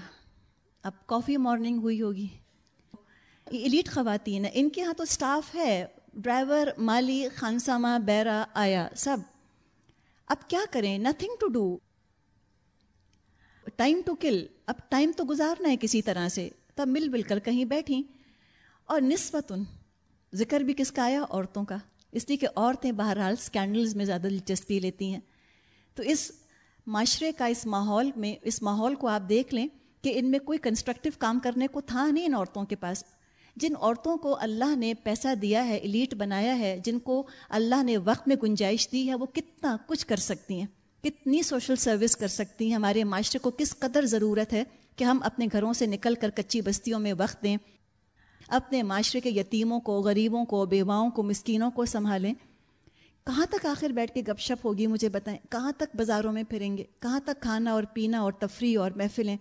اب کافی مارننگ ہوئی ہوگی۔ ایلیٹ خواتین ان کے ہاں تو اسٹاف ہے ڈرائیور مالی خانسامہ، بیرا، آیا، سب۔ اب کیا کریں؟ Nothing to do time to kill اب ٹائم تو گزارنا ہے کسی طرح سے۔ تب مل مل کر کہیں بیٹھیں۔ اور نسبت ذکر بھی کس کا آیا؟ عورتوں کا۔ اس لیے کہ عورتیں بہرحال اسکینڈلز میں زیادہ دلچسپی لیتی ہیں۔ تو اس معاشرے کا، اس ماحول میں، اس ماحول کو آپ دیکھ لیں کہ ان میں کوئی کنسٹرکٹیو کام کرنے کو تھا نہیں ان عورتوں کے پاس۔ جن عورتوں کو اللہ نے پیسہ دیا ہے ایلیٹ بنایا ہے، جن کو اللہ نے وقت میں گنجائش دی ہے، وہ کتنا کچھ کر سکتی ہیں۔ کتنی سوشل سروس کر سکتی ہیں۔ ہمارے معاشرے کو کس قدر ضرورت ہے کہ ہم اپنے گھروں سے نکل کر کچی بستیوں میں وقت دیں۔ اپنے معاشرے کے یتیموں کو، غریبوں کو، بیواؤں کو، مسکینوں کو سنبھالیں۔ کہاں تک آخر بیٹھ کے گپ شپ ہوگی مجھے بتائیں؟ کہاں تک بازاروں میں پھریں گے؟ کہاں تک کھانا اور پینا اور تفریح اور محفلیں؟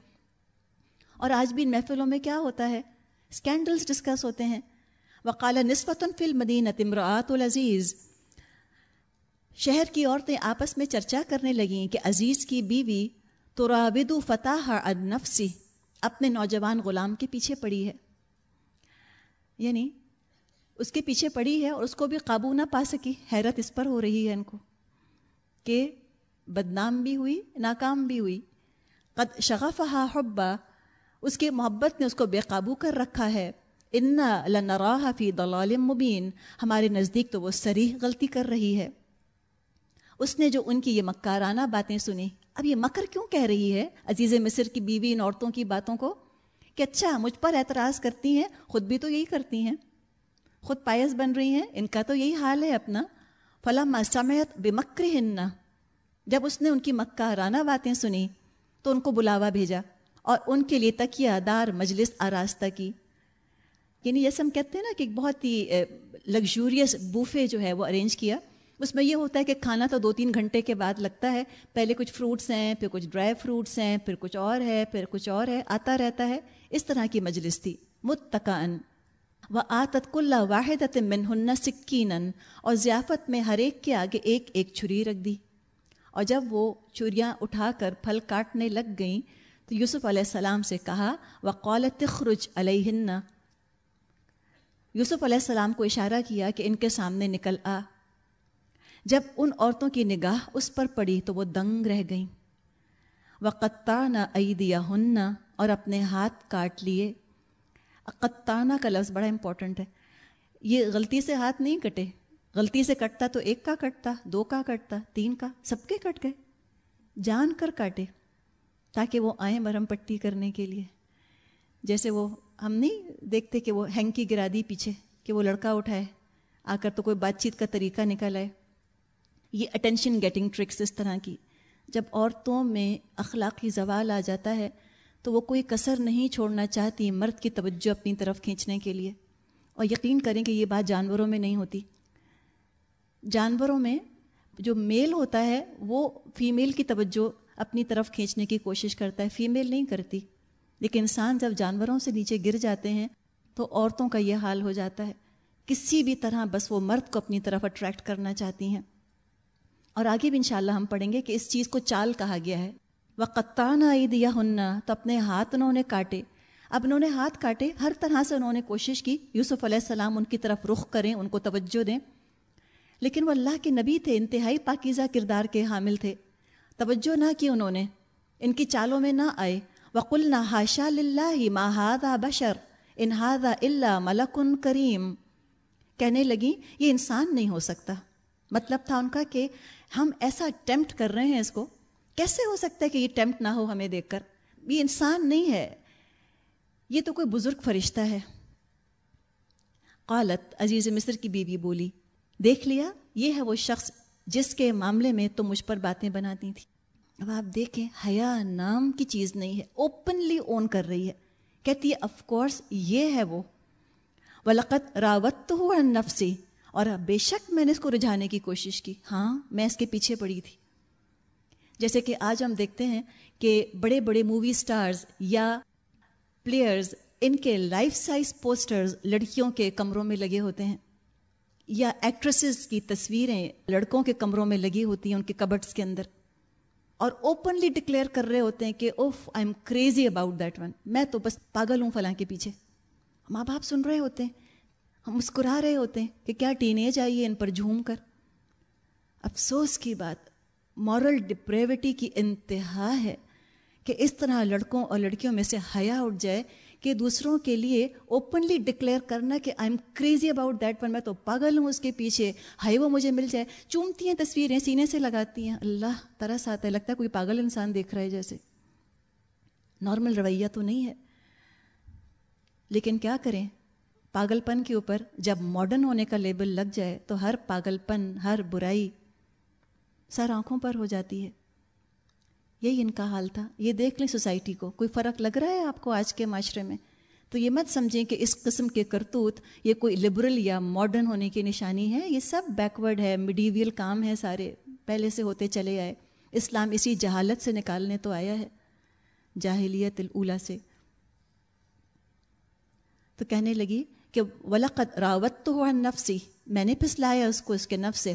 اور آج بھی ان محفلوں میں کیا ہوتا ہے؟ اسکینڈلس ڈسکس ہوتے ہیں۔ وقال نسبت فی المدینہ تمراۃ العزیز۔ شہر کی عورتیں آپس میں چرچا کرنے لگیں کہ عزیز کی بیوی تو فتح نفسی، اپنے نوجوان غلام کے پیچھے پڑی ہے۔ یعنی اس کے پیچھے پڑی ہے اور اس کو بھی قابو نہ پا سکی۔ حیرت اس پر ہو رہی ہے ان کو کہ بدنام بھی ہوئی، ناکام بھی ہوئی۔ قد شغفہ حبا اس کی محبت نے اس کو بے قابو کر رکھا ہے۔ انا لنراہ فی دلال مبین ہمارے نزدیک تو وہ سریح غلطی کر رہی ہے۔ اس نے جو ان کی یہ مکارانہ باتیں سنی اب یہ مکر کیوں کہہ رہی ہے عزیز مصر کی بیوی ان عورتوں کی باتوں کو؟ کہ اچھا مجھ پر اعتراض کرتی ہیں، خود بھی تو یہی کرتی ہیں۔ خود پائس بن رہی ہیں، ان کا تو یہی حال ہے اپنا۔ فلاں سمیت بے مکر جب اس نے ان کی مکارانہ باتیں سنی تو ان کو بلاوا بھیجا۔ اور ان کے لیے تکیہ دار مجلس آراستہ کی۔ یعنی جیسے ہم کہتے ہیں نا کہ بہت ہی لگژوریس بوفے جو ہے وہ ارینج کیا۔ اس میں یہ ہوتا ہے کہ کھانا تو دو تین گھنٹے کے بعد لگتا ہے۔ پہلے کچھ فروٹس ہیں، پھر کچھ ڈرائی فروٹس ہیں، پھر کچھ اور ہے، پھر کچھ اور ہے۔ آتا رہتا ہے۔ اس طرح کی مجلس تھی۔ متقان و آتت کل واحد منہن سکین اور ضیافت میں ہر ایک کے آگے ایک ایک چھری رکھ دی۔ اور جب وہ چوریاں اٹھا کر پھل کاٹنے لگ گئیں تو یوسف علیہ السلام سے کہا و قولت خرج علیہ یوسف علیہ السلام کو اشارہ کیا کہ ان کے سامنے نکل آ۔ جب ان عورتوں کی نگاہ اس پر پڑی تو وہ دنگ رہ گئیں۔ وہ عیدیا ہن اور اپنے ہاتھ کاٹ لیے۔ قطانہ کا لفظ بڑا امپورٹنٹ ہے۔ یہ غلطی سے ہاتھ نہیں کٹے۔ غلطی سے کٹتا تو ایک کا کٹتا، دو کا کٹتا، تین کا، سب کے کٹ گئے۔ جان کر کاٹے۔ تاکہ وہ آئیں مرم پٹی کرنے کے لیے۔ جیسے وہ ہم نہیں دیکھتے کہ وہ ہینگ کی گرا دی پیچھے کہ وہ لڑکا اٹھائے، آ کر تو کوئی بات چیت کا طریقہ نکل آئے۔ یہ اٹینشن گیٹنگ ٹرکس اس طرح کی۔ جب عورتوں میں اخلاقی زوال آ جاتا ہے تو وہ کوئی کثر نہیں چھوڑنا چاہتی مرد کی توجہ اپنی طرف کھینچنے کے لیے۔ اور یقین کریں کہ یہ بات جانوروں میں نہیں ہوتی۔ جانوروں میں جو میل ہوتا ہے وہ فیمیل کی توجہ اپنی طرف کھینچنے کی کوشش کرتا ہے فیمیل نہیں کرتی۔ لیکن انسان جب جانوروں سے نیچے گر جاتے ہیں تو عورتوں کا یہ حال ہو جاتا ہے۔ کسی بھی طرح بس وہ مرد کو اپنی طرف اٹریکٹ کرنا چاہتی ہیں۔ اور آگے بھی انشاءاللہ ہم پڑھیں گے کہ اس چیز کو چال کہا گیا ہے۔ وہ قطان عید یا ہننا تو اپنے ہاتھ انہوں نے کاٹے۔ اب انہوں نے ہاتھ کاٹے، ہر طرح سے انہوں نے کوشش کی۔ یوسف علیہ السلام ان کی طرف رخ کریں، ان کو توجہ دیں۔ لیکن وہ اللہ کے نبی تھے، انتہائی پاکیزہ کردار کے حامل تھے۔ توجہ نہ کی انہوں نے۔ ان کی چالوں میں نہ آئے۔ وقل نہ ہاشا اللہ ماہاد بشر انہاد اللہ ملکن کریم کہنے لگی یہ انسان نہیں ہو سکتا۔ مطلب تھا ان کا کہ ہم ایسا ٹیمپٹ کر رہے ہیں اس کو۔ کیسے ہو سکتا ہے کہ یہ ٹیمپٹ نہ ہو ہمیں دیکھ کر؟ یہ انسان نہیں ہے۔ یہ تو کوئی بزرگ فرشتہ ہے۔ قالت، عزیز مصر کی بیوی بولی، دیکھ لیا، یہ ہے وہ شخص جس کے معاملے میں تم مجھ پر باتیں بناتی تھی۔ اب آپ دیکھیں، حیا نام کی چیز نہیں ہے اوپنلی اون کر رہی ہے۔ کہتی ہے آف کورس یہ ہے وہ۔ ولقت راوت تو ہوا نفسی اور بے شک میں نے اس کو رجھانے کی کوشش کی۔ ہاں میں اس کے پیچھے پڑی تھی۔ جیسے کہ آج ہم دیکھتے ہیں کہ بڑے بڑے مووی سٹارز یا پلیئرز ان کے لائف سائز پوسٹرز لڑکیوں کے کمروں میں لگے ہوتے ہیں۔ یا ایکٹریسز کی تصویریں لڑکوں کے کمروں میں لگی ہوتی ہیں ان کے کبٹس کے اندر۔ اور اوپنلی ڈکلیئر کر رہے ہوتے ہیں کہ اوف I am crazy about that one میں تو بس پاگل ہوں فلاں کے پیچھے۔ ماں باپ سن رہے ہوتے ہیں۔ ہم مسکرا رہے ہوتے ہیں کہ کیا ٹین ایج آئی ہے ان پر جھوم کر۔ افسوس کی بات مورل ڈپریوٹی کی انتہا ہے کہ اس طرح لڑکوں اور لڑکیوں میں سے حیا اٹھ جائے کہ دوسروں کے لیے اوپنلی ڈکلیئر کرنا کہ I am crazy about that one میں تو پاگل ہوں اس کے پیچھے۔ ہائی وہ مجھے مل جائے۔ چومتی ہیں تصویریں، سینے سے لگاتی ہیں۔ اللہ طرح آتا ہے، لگتا ہے کوئی پاگل انسان دیکھ رہا ہے جیسے۔ نارمل رویہ تو نہیں ہے۔ لیکن کیا کریں؟ پاگل پن کے اوپر جب ماڈرن ہونے کا لیبل لگ جائے تو ہر پاگل پن ہر برائی سر آنکھوں پر ہو جاتی ہے۔ یہی ان کا حال تھا۔ یہ دیکھ لیں سوسائٹی کو۔ کوئی فرق لگ رہا ہے آپ کو آج کے معاشرے میں؟ تو یہ مت سمجھیں کہ اس قسم کے کرتوت، یہ کوئی لبرل یا ماڈرن ہونے کی نشانی ہے۔ یہ سب بیکورڈ ہے میڈیویل کام ہے سارے۔ پہلے سے ہوتے چلے آئے۔ اسلام اسی جہالت سے نکالنے تو آیا ہے، جاہلیت الا سے۔ تو کہنے لگی کہ ولقت راوت تو ہوا نفسی میں نے پھسلایا اس کو، اس کے نف سے۔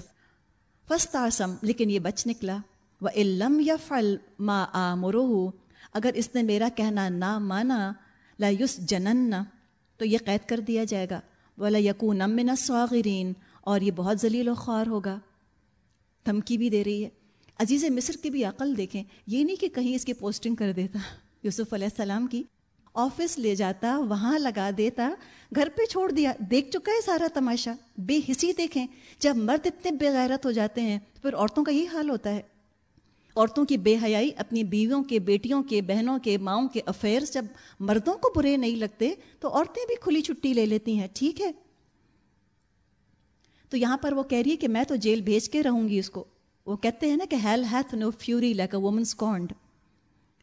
فسٹ آسم لیکن یہ بچ نکلا۔ وہ علم یا فل ما آمرو اگر اس نے میرا کہنا نہ مانا، لا یس جنن تو یہ قید کر دیا جائے گا۔ بولا یقون امن سواغرین اور یہ بہت ذلیل و خوار ہوگا۔ دھمکی بھی دے رہی ہے۔ عزیز مصر کی بھی عقل دیکھیں، یہ نہیں کہ کہیں اس کی پوسٹنگ کر دیتا۔ یوسف علیہ السلام کی آفس لے جاتا، وہاں لگا دیتا، گھر پہ چھوڑ دیا۔ دیکھ چکا ہے سارا تماشا۔ بے حسی دیکھیں، جب مرد اتنے بے غیرت ہو جاتے ہیں تو پھر عورتوں کا یہی حال ہوتا ہے۔ عورتوں کی بے حیائی، اپنی بیویوں کے، بیٹیوں کے، بہنوں کے، ماؤں کے افیئرس جب مردوں کو برے نہیں لگتے تو عورتیں بھی کھلی چھٹی لے لیتی ہیں، ٹھیک ہے؟ تو یہاں پر وہ کہہ رہی ہے کہ میں تو جیل بھیج کے رہوں گی اس کو۔ وہ کہتے ہیں نا کہ hell hath no fury like a woman's scorned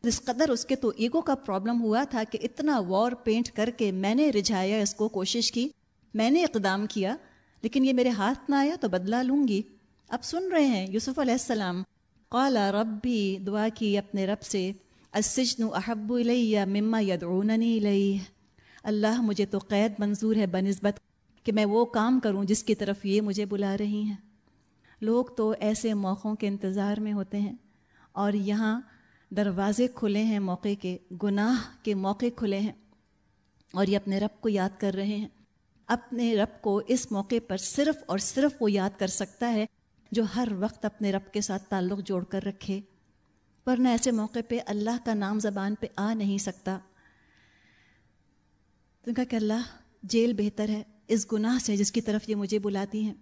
جس قدر اس کے تو ایگو کا پرابلم ہوا تھا کہ اتنا وار پینٹ کر کے میں نے رجھایا اس کو، کوشش کی، میں نے اقدام کیا، لیکن یہ میرے ہاتھ نہ آیا تو بدلا لوں گی۔ اب سن رہے ہیں یوسف علیہ السلام۔ قالا رب بھی دعا کی اپنے رب سے، السجن احب الیہ مما یدعوننی الیہ. اللہ مجھے تو قید منظور ہے بنسبت کہ میں وہ کام کروں جس کی طرف یہ مجھے بلا رہی ہیں۔ لوگ تو ایسے موقعوں کے انتظار میں ہوتے ہیں اور یہاں دروازے کھلے ہیں موقع کے، گناہ کے موقع کھلے ہیں اور یہ اپنے رب کو یاد کر رہے ہیں۔ اپنے رب کو اس موقع پر صرف اور صرف وہ یاد کر سکتا ہے جو ہر وقت اپنے رب کے ساتھ تعلق جوڑ کر رکھے۔ ورنہ ایسے موقع پہ اللہ کا نام زبان پہ آ نہیں سکتا۔ تو کہا کہ اللہ، جیل بہتر ہے، اس گناہ سے جس کی طرف یہ مجھے بلاتی ہیں۔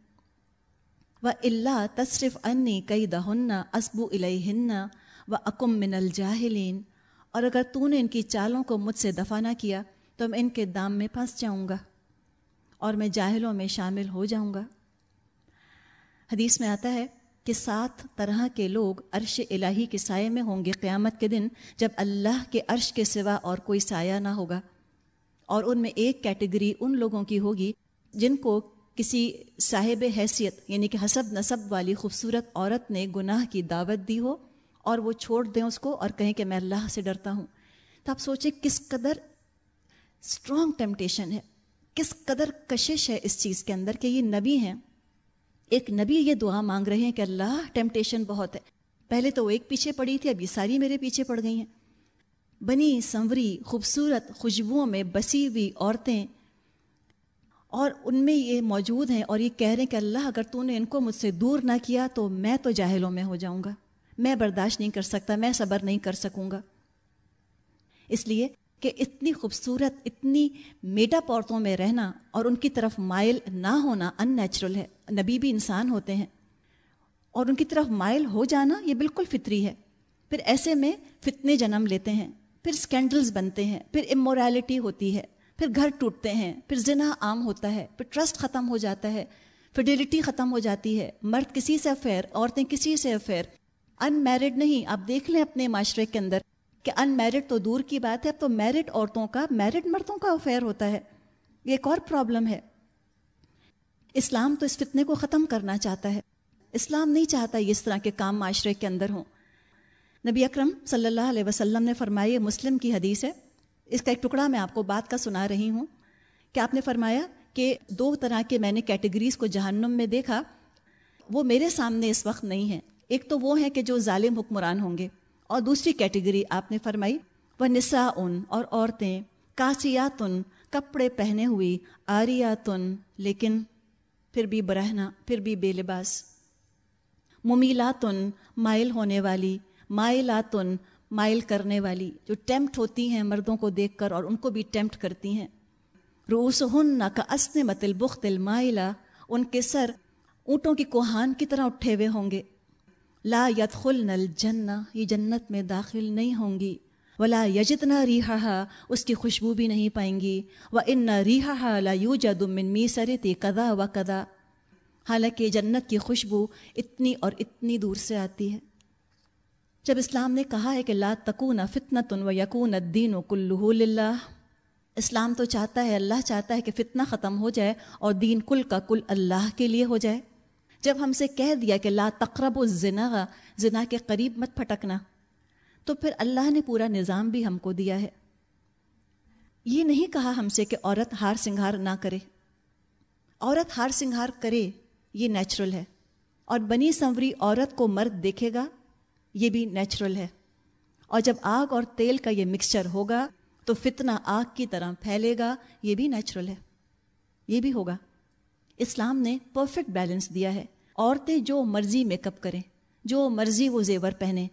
وہ اللہ تصرف انی کئی دہن اسبو الہن و اکم من الجاہلین اور اگر تو نے ان کی چالوں کو مجھ سے دفاع نہ کیا، تو میں ان کے دام میں پھنس جاؤں گا اور میں جاہلوں میں شامل ہو جاؤں گا۔ حدیث میں آتا ہے کہ سات طرح کے لوگ عرش الہی کے سائے میں ہوں گے قیامت کے دن جب اللہ کے عرش کے سوا اور کوئی سایہ نہ ہوگا۔ اور ان میں ایک کیٹیگری ان لوگوں کی ہوگی جن کو کسی صاحب حیثیت یعنی کہ حسب نصب والی خوبصورت عورت نے گناہ کی دعوت دی ہو اور وہ چھوڑ دیں اس کو اور کہیں کہ میں اللہ سے ڈرتا ہوں۔ تو آپ سوچیں کس قدر اسٹرانگ ٹیمپٹیشن ہے، کس قدر کشش ہے اس چیز کے اندر کہ یہ نبی ہیں۔ ایک نبی یہ دعا مانگ رہے ہیں کہ اللہ ٹیمپٹیشن بہت ہے۔ پہلے تو وہ ایک پیچھے پڑی تھی، اب یہ ساری میرے پیچھے پڑ گئی ہیں۔ بنی سنوری خوبصورت خوشبوؤں میں بسی ہوئی عورتیں اور ان میں یہ موجود ہیں اور یہ کہہ رہے ہیں کہ اللہ، اگر تو نے ان کو مجھ سے دور نہ کیا تو میں تو جاہلوں میں ہو جاؤں گا۔ میں برداشت نہیں کر سکتا، میں صبر نہیں کر سکوں گا۔ اس لیے کہ اتنی خوبصورت، اتنی میٹا پورتوں میں رہنا اور ان کی طرف مائل نہ ہونا ان نیچرل ہے، نبی بھی انسان ہوتے ہیں۔ اور ان کی طرف مائل ہو جانا یہ بالکل فطری ہے۔ پھر ایسے میں فتنے جنم لیتے ہیں، پھر اسکینڈلز بنتے ہیں، پھر امورالٹی ہوتی ہے، پھر گھر ٹوٹتے ہیں، پھر زنا عام ہوتا ہے، پھر ٹرسٹ ختم ہو جاتا ہے فیڈیلٹی ختم ہو جاتی ہے۔ مرد کسی سے افیئر عورتیں کسی سے افیئر ان میرڈ نہیں، آپ دیکھ لیں اپنے معاشرے کے اندر۔ کہ ان میرڈ تو دور کی بات ہے، اب تو میرڈ عورتوں کا میرڈ مردوں کا افیئر ہوتا ہے۔ یہ ایک اور پرابلم ہے۔ اسلام تو اس فتنے کو ختم کرنا چاہتا ہے۔ اسلام نہیں چاہتا یہ اس طرح کے کام معاشرے کے اندر ہوں۔ نبی اکرم صلی اللہ علیہ وسلم نے فرمائی مسلم کی حدیث ہے۔ اس کا ایک ٹکڑا میں آپ کو بات کا سنا رہی ہوں۔ کہ آپ نے فرمایا کہ دو طرح کے میں نے کیٹیگریز کو جہنم میں دیکھا، وہ میرے سامنے اس وقت نہیں ہیں۔ ایک تو وہ ہے کہ جو ظالم حکمران ہوں گے۔ اور دوسری کیٹیگری آپ نے فرمائی، وہ نسا ان اور عورتیں کاسیاتن کپڑے پہنے ہوئی، آریاتن، لیکن پھر بھی برہنا پھر بھی بے لباس۔ ممیلاتن، مائل ہونے والی، مائلاتن، مائل کرنے والی، جو ٹیمپٹ ہوتی ہیں مردوں کو دیکھ کر اور ان کو بھی ٹیمپٹ کرتی ہیں۔ روس ہن نہ کا اسن متل بختل ان کے سر اونٹوں کی کوہان کی طرح اٹھے ہوئے ہوں گے۔ لا یدخل نل جن یہ جنت میں داخل نہیں ہوں گی۔ ولا یجتنا ریحا اس کی خوشبو بھی نہیں پائیں گی۔ و ان نہ ریحا لا یو من می سرتی کدا و کدا حالانکہ جنت کی خوشبو اتنی اور اتنی دور سے آتی ہے۔ جب اسلام نے کہا ہے کہ لا تکون فتنا تن و یقون الدین و کلو اللہ اسلام تو چاہتا ہے، اللہ چاہتا ہے کہ فتنہ ختم ہو جائے اور دین کل کا کل اللہ کے لیے ہو جائے۔ جب ہم سے کہہ دیا کہ لا تقرب و زنا زنا کے قریب مت پھٹکنا، تو پھر اللہ نے پورا نظام بھی ہم کو دیا ہے۔ یہ نہیں کہا ہم سے کہ عورت ہار سنگھار نہ کرے۔ عورت ہار سنگھار کرے، یہ نیچرل ہے۔ اور بنی سنوری عورت کو مرد دیکھے گا، یہ بھی نیچرل ہے۔ اور جب آگ اور تیل کا یہ مکسچر ہوگا، تو فتنہ آگ کی طرح پھیلے گا، یہ بھی نیچرل ہے۔ یہ بھی ہوگا۔ اسلام نے پرفیکٹ بیلنس دیا ہے۔ عورتیں جو مرضی میک اپ کریں، جو مرضی وہ زیور پہنیں،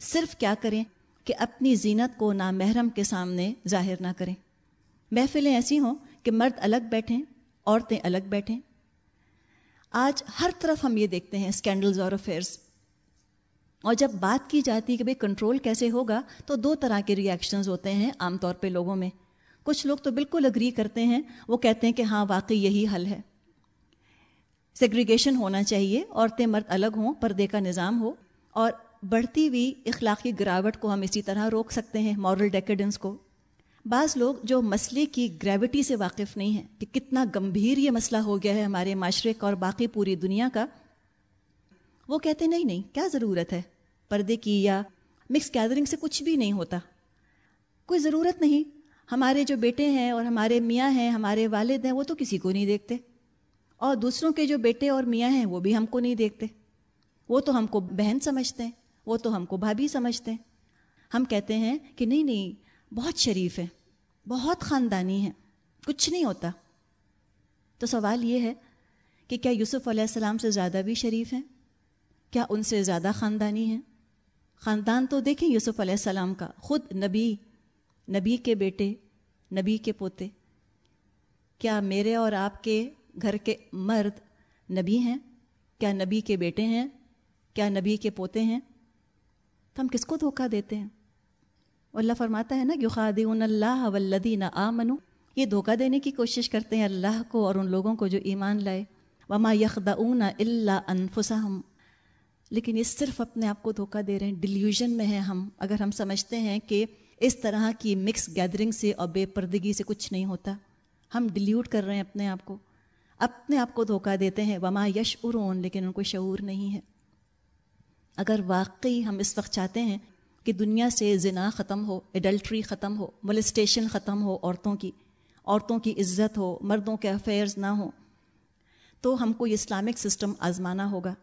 صرف کیا کریں کہ اپنی زینت کو نامحرم کے سامنے ظاہر نہ کریں۔ محفلیں ایسی ہوں کہ مرد الگ بیٹھیں، عورتیں الگ بیٹھیں۔ آج ہر طرف ہم یہ دیکھتے ہیں اسکینڈلز اور افیئرس اور جب بات کی جاتی ہے کہ بھائی کنٹرول کیسے ہوگا، تو دو طرح کے ریئیکشنز ہوتے ہیں عام طور پہ لوگوں میں۔ کچھ لوگ تو بالکل اگری کرتے ہیں، وہ کہتے ہیں کہ ہاں واقعی یہی حل ہے۔ سیگریگیشن ہونا چاہیے، عورتیں مرد الگ ہوں، پردے کا نظام ہو، اور بڑھتی ہوئی اخلاقی گراوٹ کو ہم اسی طرح روک سکتے ہیں مورل ڈیکیڈنس کو۔ بعض لوگ جو مسئلے کی گریوٹی سے واقف نہیں ہیں، کہ کتنا گمبھیر یہ مسئلہ ہو گیا ہے ہمارے معاشرے کا اور باقی پوری دنیا کا، وہ کہتے نہیں نہیں، کیا ضرورت ہے؟ پردے کی یا مکس گیدرنگ سے کچھ بھی نہیں ہوتا۔ کوئی ضرورت نہیں، ہمارے جو بیٹے ہیں اور ہمارے میاں ہیں، ہمارے والد ہیں، وہ تو کسی کو نہیں دیکھتے۔ اور دوسروں کے جو بیٹے اور میاں ہیں، وہ بھی ہم کو نہیں دیکھتے۔ وہ تو ہم کو بہن سمجھتے ہیں، وہ تو ہم کو بھابھی سمجھتے ہیں۔ ہم کہتے ہیں کہ نہیں نہیں، بہت شریف ہے بہت خاندانی ہے کچھ نہیں ہوتا۔ تو سوال یہ ہے کہ کیا یوسف علیہ السلام سے زیادہ بھی شریف ہیں؟ کیا ان سے زیادہ خاندانی ہیں؟ خاندان تو دیکھیں یوسف علیہ السلام کا، خود نبی نبی کے بیٹے، نبی کے پوتے۔ کیا میرے اور آپ کے گھر کے مرد نبی ہیں؟ کیا نبی کے بیٹے ہیں؟ کیا نبی کے پوتے ہیں؟ تو ہم کس کو دھوکہ دیتے ہیں؟ اللہ فرماتا ہے نا یو اللہ ولدین آ منو یہ دھوکہ دینے کی کوشش کرتے ہیں اللہ کو اور ان لوگوں کو جو ایمان لائے۔ وما یخدا اون اللہ انفسم لیکن یہ صرف اپنے آپ کو دھوکہ دے رہے ہیں۔ ڈیلیوژن میں ہیں ہم۔ اگر ہم سمجھتے ہیں کہ اس طرح کی مکس گیدرنگ سے اور بے پردگی سے کچھ نہیں ہوتا۔ ہم ڈیلیوٹ کر رہے ہیں اپنے آپ کو۔ اپنے آپ کو دھوکہ دیتے ہیں، وما یش ارون لیکن ان کو شعور نہیں ہے۔ اگر واقعی ہم اس وقت چاہتے ہیں کہ دنیا سے زنا ختم ہو ایڈلٹری ختم ہو ملسٹیشن ختم ہو، عورتوں کی عورتوں کی عزت ہو، مردوں کے افیئرز نہ ہوں، تو ہم کو یہ اسلامک سسٹم آزمانا ہوگا۔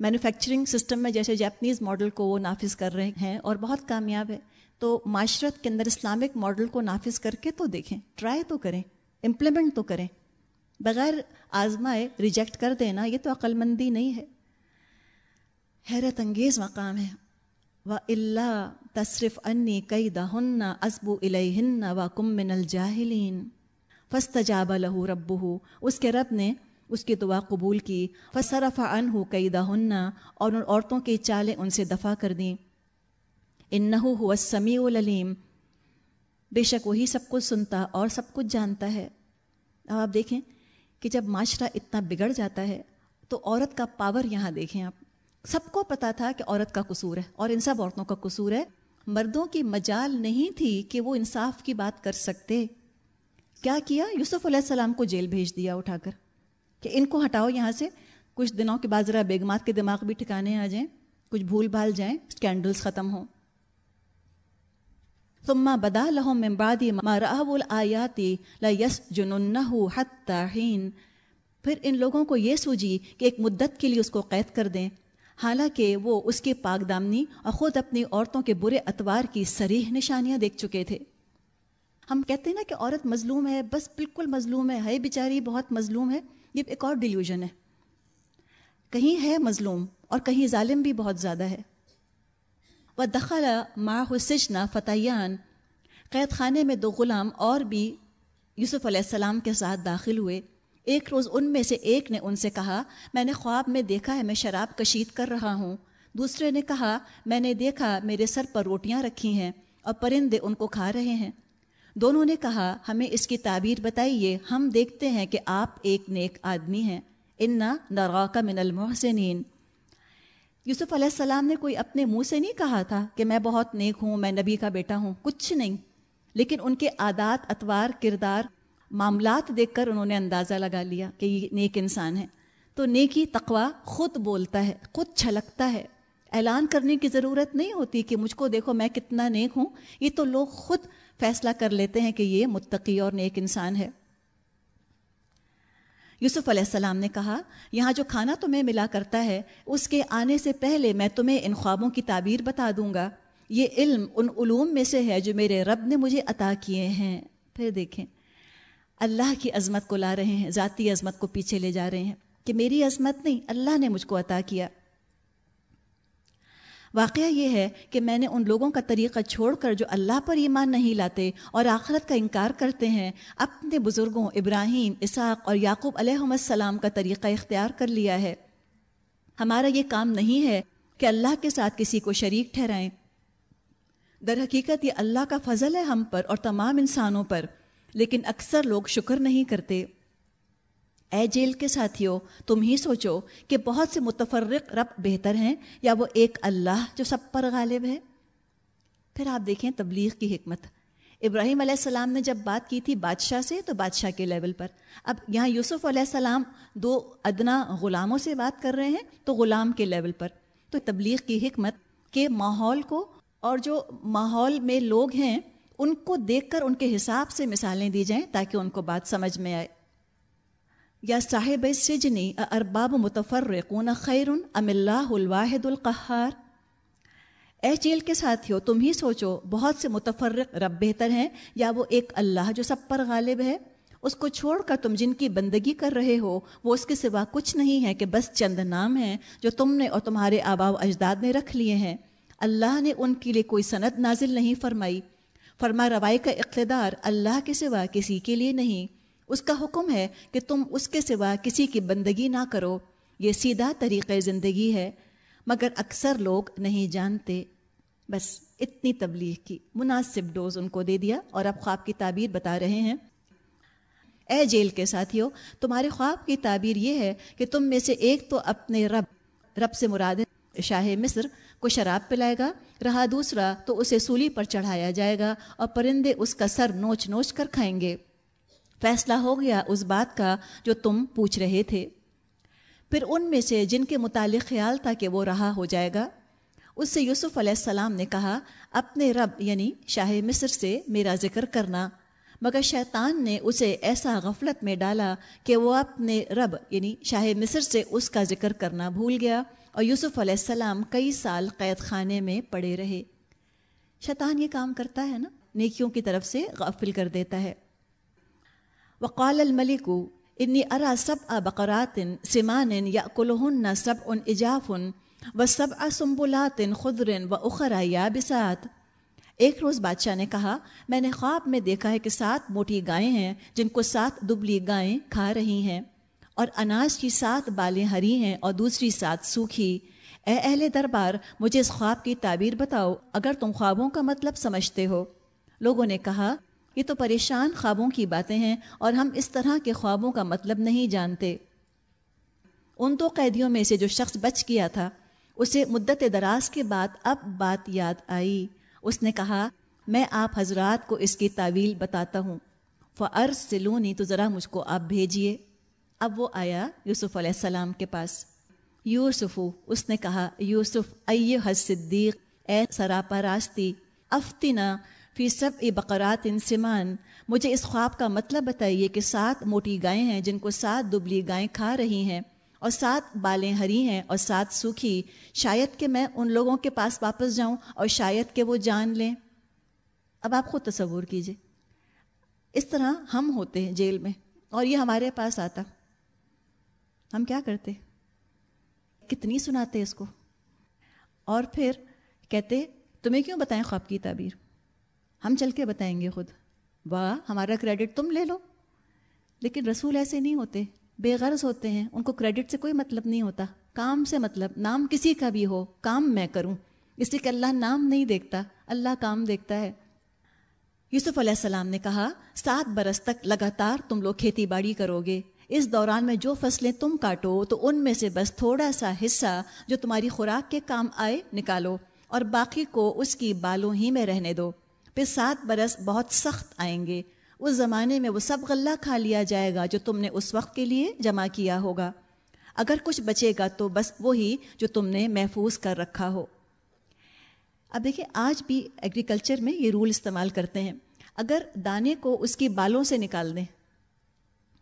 مینوفیکچرنگ سسٹم میں جیسے جیپنیز ماڈل کو وہ نافذ کر رہے ہیں اور بہت کامیاب ہے، تو معاشرت کے اندر اسلامک ماڈل کو نافذ کر کے تو دیکھیں ٹرائی تو کریں امپلیمنٹ تو کریں۔ بغیر آزمائے ریجیکٹ کر دینا، یہ تو عقل مندی نہیں ہے۔ حیرت انگیز مقام ہے۔ و اللہ تصرف انی کئی دہن ازبو الہن و کم من الجاہلین فسط جاب لہو رب اس کے رب نے اس کی دعا قبول کی۔ فصرف ان ہو کئی دہن اور ان عورتوں کی چالیں ان سے دفاع کر دیں۔ ان نہ ہو سمیع العلیم بے شک وہی سب کچھ سنتا اور سب کچھ جانتا ہے۔ اب آپ دیکھیں کہ جب معاشرہ اتنا بگڑ جاتا ہے تو عورت کا پاور یہاں دیکھیں آپ۔ سب کو پتا تھا کہ عورت کا قصور ہے اور ان سب عورتوں کا قصور ہے۔ مردوں کی مجال نہیں تھی کہ وہ انصاف کی بات کر سکتے۔ کیا کیا؟ یوسف علیہ السلام کو جیل بھیج دیا اٹھا کر کہ ان کو ہٹاؤ یہاں سے۔ کچھ دنوں کے بعد ذرا بیگمات کے دماغ بھی ٹھکانے آ جائیں، کچھ بھول بھال جائیں اسکینڈلس ختم ہوں۔ ثم بدا لهم من بعد ما رأوا الآيات لا يسجننه حتى حين۔ پھر ان لوگوں کو یہ سوجی کہ ایک مدت کے لیے اس کو قید کر دیں۔ حالانکہ وہ اس کی پاک دامنی اور خود اپنی عورتوں کے برے اتوار کی سریح نشانیاں دیکھ چکے تھے۔ ہم کہتے ہیں نا کہ عورت مظلوم ہے، بس بالکل مظلوم ہے۔ ہے بیچاری، بہت مظلوم ہے۔ یہ ایک اور ڈیلیوژن ہے۔ کہیں ہے مظلوم اور کہیں ظالم بھی بہت زیادہ ہے۔ وہ دخلا ماں حسجنا فتحیان قید خانے میں دو غلام اور بھی یوسف علیہ السلام کے ساتھ داخل ہوئے. ایک روز ان میں سے ایک نے ان سے کہا، میں نے خواب میں دیکھا ہے، میں شراب کشید کر رہا ہوں. دوسرے نے کہا، میں نے دیکھا، میرے سر پر روٹیاں رکھی ہیں اور پرندے ان کو کھا رہے ہیں۔ دونوں نے کہا، ہمیں اس کی تعبیر بتائیے، ہم دیکھتے ہیں کہ آپ ایک نیک آدمی ہیں۔ انا نرا کا من المحسنین۔ یوسف علیہ السلام نے کوئی اپنے منہ سے نہیں کہا تھا کہ میں بہت نیک ہوں، میں نبی کا بیٹا ہوں، کچھ نہیں۔ لیکن ان کے عادات، اتوار، کردار، معاملات دیکھ کر انہوں نے اندازہ لگا لیا کہ یہ نیک انسان ہے۔ تو نیکی تقوا خود بولتا ہے، خود چھلکتا ہے۔ اعلان کرنے کی ضرورت نہیں ہوتی کہ مجھ کو دیکھو میں کتنا نیک ہوں۔ یہ تو لوگ خود فیصلہ کر لیتے ہیں کہ یہ متقی اور نیک انسان ہے۔ یوسف علیہ السلام نے کہا، یہاں جو کھانا تمہیں ملا کرتا ہے، اس کے آنے سے پہلے میں تمہیں ان خوابوں کی تعبیر بتا دوں گا۔ یہ علم ان علوم میں سے ہے جو میرے رب نے مجھے عطا کیے ہیں۔ پھر دیکھیں، اللہ کی عظمت کو لا رہے ہیں، ذاتی عظمت کو پیچھے لے جا رہے ہیں کہ میری عظمت نہیں، اللہ نے مجھ کو عطا کیا۔ واقعہ یہ ہے کہ میں نے ان لوگوں کا طریقہ چھوڑ کر جو اللہ پر ایمان نہیں لاتے اور آخرت کا انکار کرتے ہیں، اپنے بزرگوں ابراہیم، اسحاق اور یعقوب علیہ السلام کا طریقہ اختیار کر لیا ہے۔ ہمارا یہ کام نہیں ہے کہ اللہ کے ساتھ کسی کو شریک ٹھہرائیں۔ در حقیقت یہ اللہ کا فضل ہے ہم پر اور تمام انسانوں پر، لیکن اکثر لوگ شکر نہیں کرتے۔ اے جیل کے ساتھیوں، تم ہی سوچو کہ بہت سے متفرق رب بہتر ہیں یا وہ ایک اللہ جو سب پر غالب ہے؟ پھر آپ دیکھیں تبلیغ کی حکمت۔ ابراہیم علیہ السلام نے جب بات کی تھی بادشاہ سے، تو بادشاہ کے لیول پر۔ اب یہاں یوسف علیہ السلام دو ادنا غلاموں سے بات کر رہے ہیں، تو غلام کے لیول پر۔ تو تبلیغ کی حکمت کے ماحول کو اور جو ماحول میں لوگ ہیں، ان کو دیکھ کر ان کے حساب سے مثالیں دی جائیں تاکہ ان کو بات سمجھ میں آئے۔ یا صاحب سجنی ارباب متفرقون خیر ام اللہ الواحد القہار؟ اے جیل کے ساتھ ہو تم ہی سوچو بہت سے متفرق رب بہتر ہیں یا وہ ایک اللہ جو سب پر غالب ہے؟ اس کو چھوڑ کر تم جن کی بندگی کر رہے ہو، وہ اس کے سوا کچھ نہیں ہے کہ بس چند نام ہیں جو تم نے اور تمہارے آبا و اجداد نے رکھ لیے ہیں۔ اللہ نے ان کے لیے کوئی صنعت نازل نہیں فرمائی۔ فرما روائی کا اقتدار اللہ کے سوا کسی کے لیے نہیں۔ اس کا حکم ہے کہ تم اس کے سوا کسی کی بندگی نہ کرو، یہ سیدھا طریقۂ زندگی ہے، مگر اکثر لوگ نہیں جانتے۔ بس اتنی تبلیغ کی مناسب ڈوز ان کو دے دیا اور اب خواب کی تعبیر بتا رہے ہیں۔ اے جیل کے ساتھیوں، تمہارے خواب کی تعبیر یہ ہے کہ تم میں سے ایک تو اپنے رب رب سے مراد شاہ مصر کو شراب پلائے گا، رہا دوسرا تو اسے سولی پر چڑھایا جائے گا اور پرندے اس کا سر نوچ نوچ کر کھائیں گے۔ فیصلہ ہو گیا اس بات کا جو تم پوچھ رہے تھے۔ پھر ان میں سے جن کے متعلق خیال تھا کہ وہ رہا ہو جائے گا، اس سے یوسف علیہ السلام نے کہا، اپنے رب یعنی شاہ مصر سے میرا ذکر کرنا۔ مگر شیطان نے اسے ایسا غفلت میں ڈالا کہ وہ اپنے رب یعنی شاہ مصر سے اس کا ذکر کرنا بھول گیا اور یوسف علیہ السلام کئی سال قید خانے میں پڑے رہے۔ شیطان یہ کام کرتا ہے نا، نیکیوں کی طرف سے غافل کر دیتا ہے۔ وقال الملک، انی ارا سب بقرات سمان یا کلہن سب ان اجاف و سب سنبلات خدر و اخرا یا بسات ایک روز بادشاہ نے کہا، میں نے خواب میں دیکھا ہے کہ سات موٹی گائیں ہیں جن کو سات دبلی گائیں کھا رہی ہیں، اور اناج کی سات بالیں ہری ہیں اور دوسری سات سوکھی۔ اے اہل دربار، مجھے اس خواب کی تعبیر بتاؤ، اگر تم خوابوں کا مطلب سمجھتے ہو۔ لوگوں نے کہا یہ تو پریشان خوابوں کی باتیں ہیں اور ہم اس طرح کے خوابوں کا مطلب نہیں جانتے۔ ان دو قیدیوں میں سے جو شخص بچ گیا تھا، اسے مدت دراز کے بعد اب بات یاد آئی۔ اس نے کہا، میں آپ حضرات کو اس کی تعویل بتاتا ہوں۔ فرض سلونی تو ذرا مجھ کو آپ بھیجیے اب وہ آیا یوسف علیہ السلام کے پاس۔ یوسف، اس نے کہا، یوسف ائی حد صدیق اے سراپا راستی افتنا فی سب اے بقرات انسمان مجھے اس خواب کا مطلب بتائیے کہ سات موٹی گائیں ہیں جن کو سات دبلی گائیں کھا رہی ہیں اور سات بالیں ہری ہیں اور سات سوکھی۔ شاید کہ میں ان لوگوں کے پاس واپس جاؤں اور شاید کہ وہ جان لیں۔ اب آپ خود تصور کیجیے۔ اس طرح ہم ہوتے ہیں جیل میں اور یہ ہمارے پاس آتا۔ ہم کیا کرتے؟ کتنی سناتے اس کو؟ اور پھر کہتے، تمہیں کیوں بتائیں خواب کی تعبیر؟ ہم چل کے بتائیں گے خود۔ واہ، ہمارا کریڈٹ تم لے لو۔ لیکن رسول ایسے نہیں ہوتے۔ بے غرض ہوتے ہیں۔ ان کو کریڈٹ سے کوئی مطلب نہیں ہوتا۔ کام سے مطلب نام کسی کا بھی ہو، کام میں کروں۔ اس لیے کہ اللہ نام نہیں دیکھتا، اللہ کام دیکھتا ہے۔ یوسف علیہ السلام نے کہا، سات برس تک لگاتار تم لوگ کھیتی باڑی کرو گے۔ اس دوران میں جو فصلیں تم کاٹو، تو ان میں سے بس تھوڑا سا حصہ جو تمہاری خوراک کے کام آئے نکالو اور باقی کو اس کی بالوں ہی میں رہنے دو۔ پھر سات برس بہت سخت آئیں گے۔ اس زمانے میں وہ سب غلہ کھا لیا جائے گا جو تم نے اس وقت کے لیے جمع کیا ہوگا۔ اگر کچھ بچے گا تو بس وہی جو تم نے محفوظ کر رکھا ہو۔ اب دیکھیں، آج بھی ایگریکلچر میں یہ رول استعمال کرتے ہیں۔ اگر دانے کو اس کی بالوں سے نکال دیں،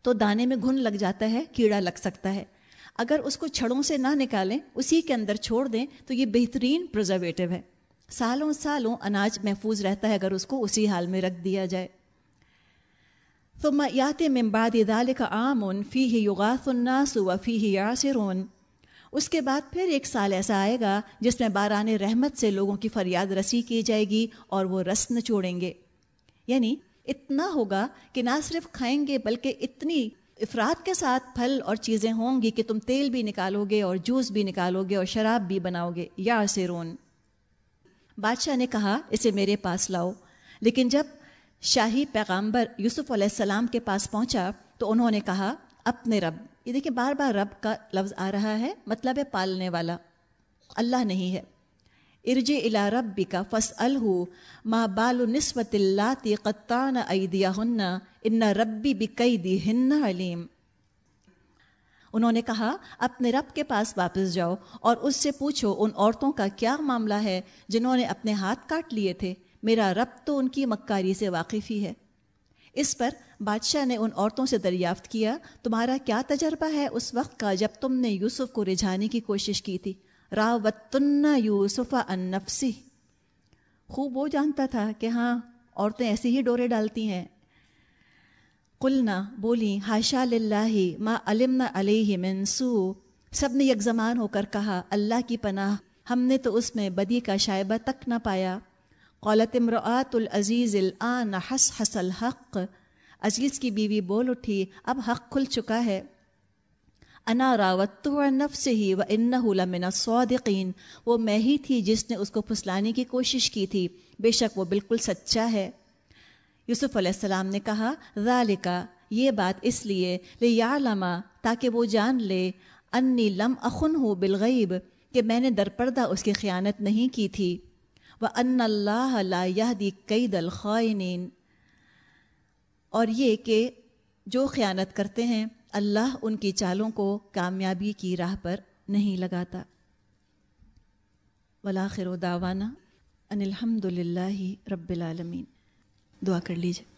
تو دانے میں گھن لگ جاتا ہے، کیڑا لگ سکتا ہے۔ اگر اس کو چھڑوں سے نہ نکالیں، اسی کے اندر چھوڑ دیں، تو یہ بہترین پرزرویٹو ہے۔ سالوں سالوں اناج محفوظ رہتا ہے اگر اس کو اسی حال میں رکھ دیا جائے۔ ثم ياتي من بعد ذلك عام فيه يغاث الناس وفيه يعصرون اس کے بعد پھر ایک سال ایسا آئے گا جس میں باران رحمت سے لوگوں کی فریاد رسی کی جائے گی اور وہ رس نچوڑیں گے۔ یعنی اتنا ہوگا کہ نہ صرف کھائیں گے بلکہ اتنی افراد کے ساتھ پھل اور چیزیں ہوں گی کہ تم تیل بھی نکالو گے اور جوس بھی نکالو گے اور شراب بھی بناؤ گے۔ یا سیرون بادشاہ نے کہا، اسے میرے پاس لاؤ. لیکن جب شاہی پیغامبر یوسف علیہ السلام کے پاس پہنچا، تو انہوں نے کہا، اپنے رب. یہ دیکھیں بار بار رب کا لفظ آ رہا ہے مطلب ہے پالنے والا۔ اللہ نہیں ہے۔ ارج الا رب کا فص الح ماں بال نسبت اللہ قطان عیدیا ہن ان ربی بکئی دی ہن علیم. انہوں نے کہا، اپنے رب کے پاس واپس جاؤ اور اس سے پوچھو ان عورتوں کا کیا معاملہ ہے جنہوں نے اپنے ہاتھ کاٹ لیے تھے۔ میرا رب تو ان کی مکاری سے واقف ہی ہے۔ اس پر بادشاہ نے ان عورتوں سے دریافت کیا، تمہارا کیا تجربہ ہے اس وقت کا جب تم نے یوسف کو رجھانے کی کوشش کی تھی؟ راوتن یوسف ان نفسی خوب وہ جانتا تھا کہ ہاں عورتیں ایسی ہی ڈورے ڈالتی ہیں۔ قلنا، بولی ہاشا اللہ ما علم علیہ منسو سب نے یک زمان ہو کر کہا، اللہ کی پناہ، ہم نے تو اس میں بدی کا شائبہ تک نہ پایا۔ قولت امراۃ العزیز الآن حس حس الحق۔ عزیز کی بیوی بول اٹھی، اب حق کھل چکا ہے۔ انا راوت نفس ہی و ان لمن الصادقین۔ وہ میں ہی تھی جس نے اس کو پھسلانے کی کوشش کی تھی۔ بے شک وہ بالکل سچا ہے۔ یوسف علیہ السلام نے کہا، ذالکا، یہ بات اس لیے لے لما تاکہ وہ جان لے، انی لم اخن ہو بالغیب، کہ میں نے درپردہ اس کی خیانت نہیں کی تھی۔ وہ ان اللہ دی کئی دل اور یہ کہ جو خیانت کرتے ہیں، اللہ ان کی چالوں کو کامیابی کی راہ پر نہیں لگاتا۔ ولاخر و داوانہ ان الحمد للہ رب العالمین دعا کر لیجیے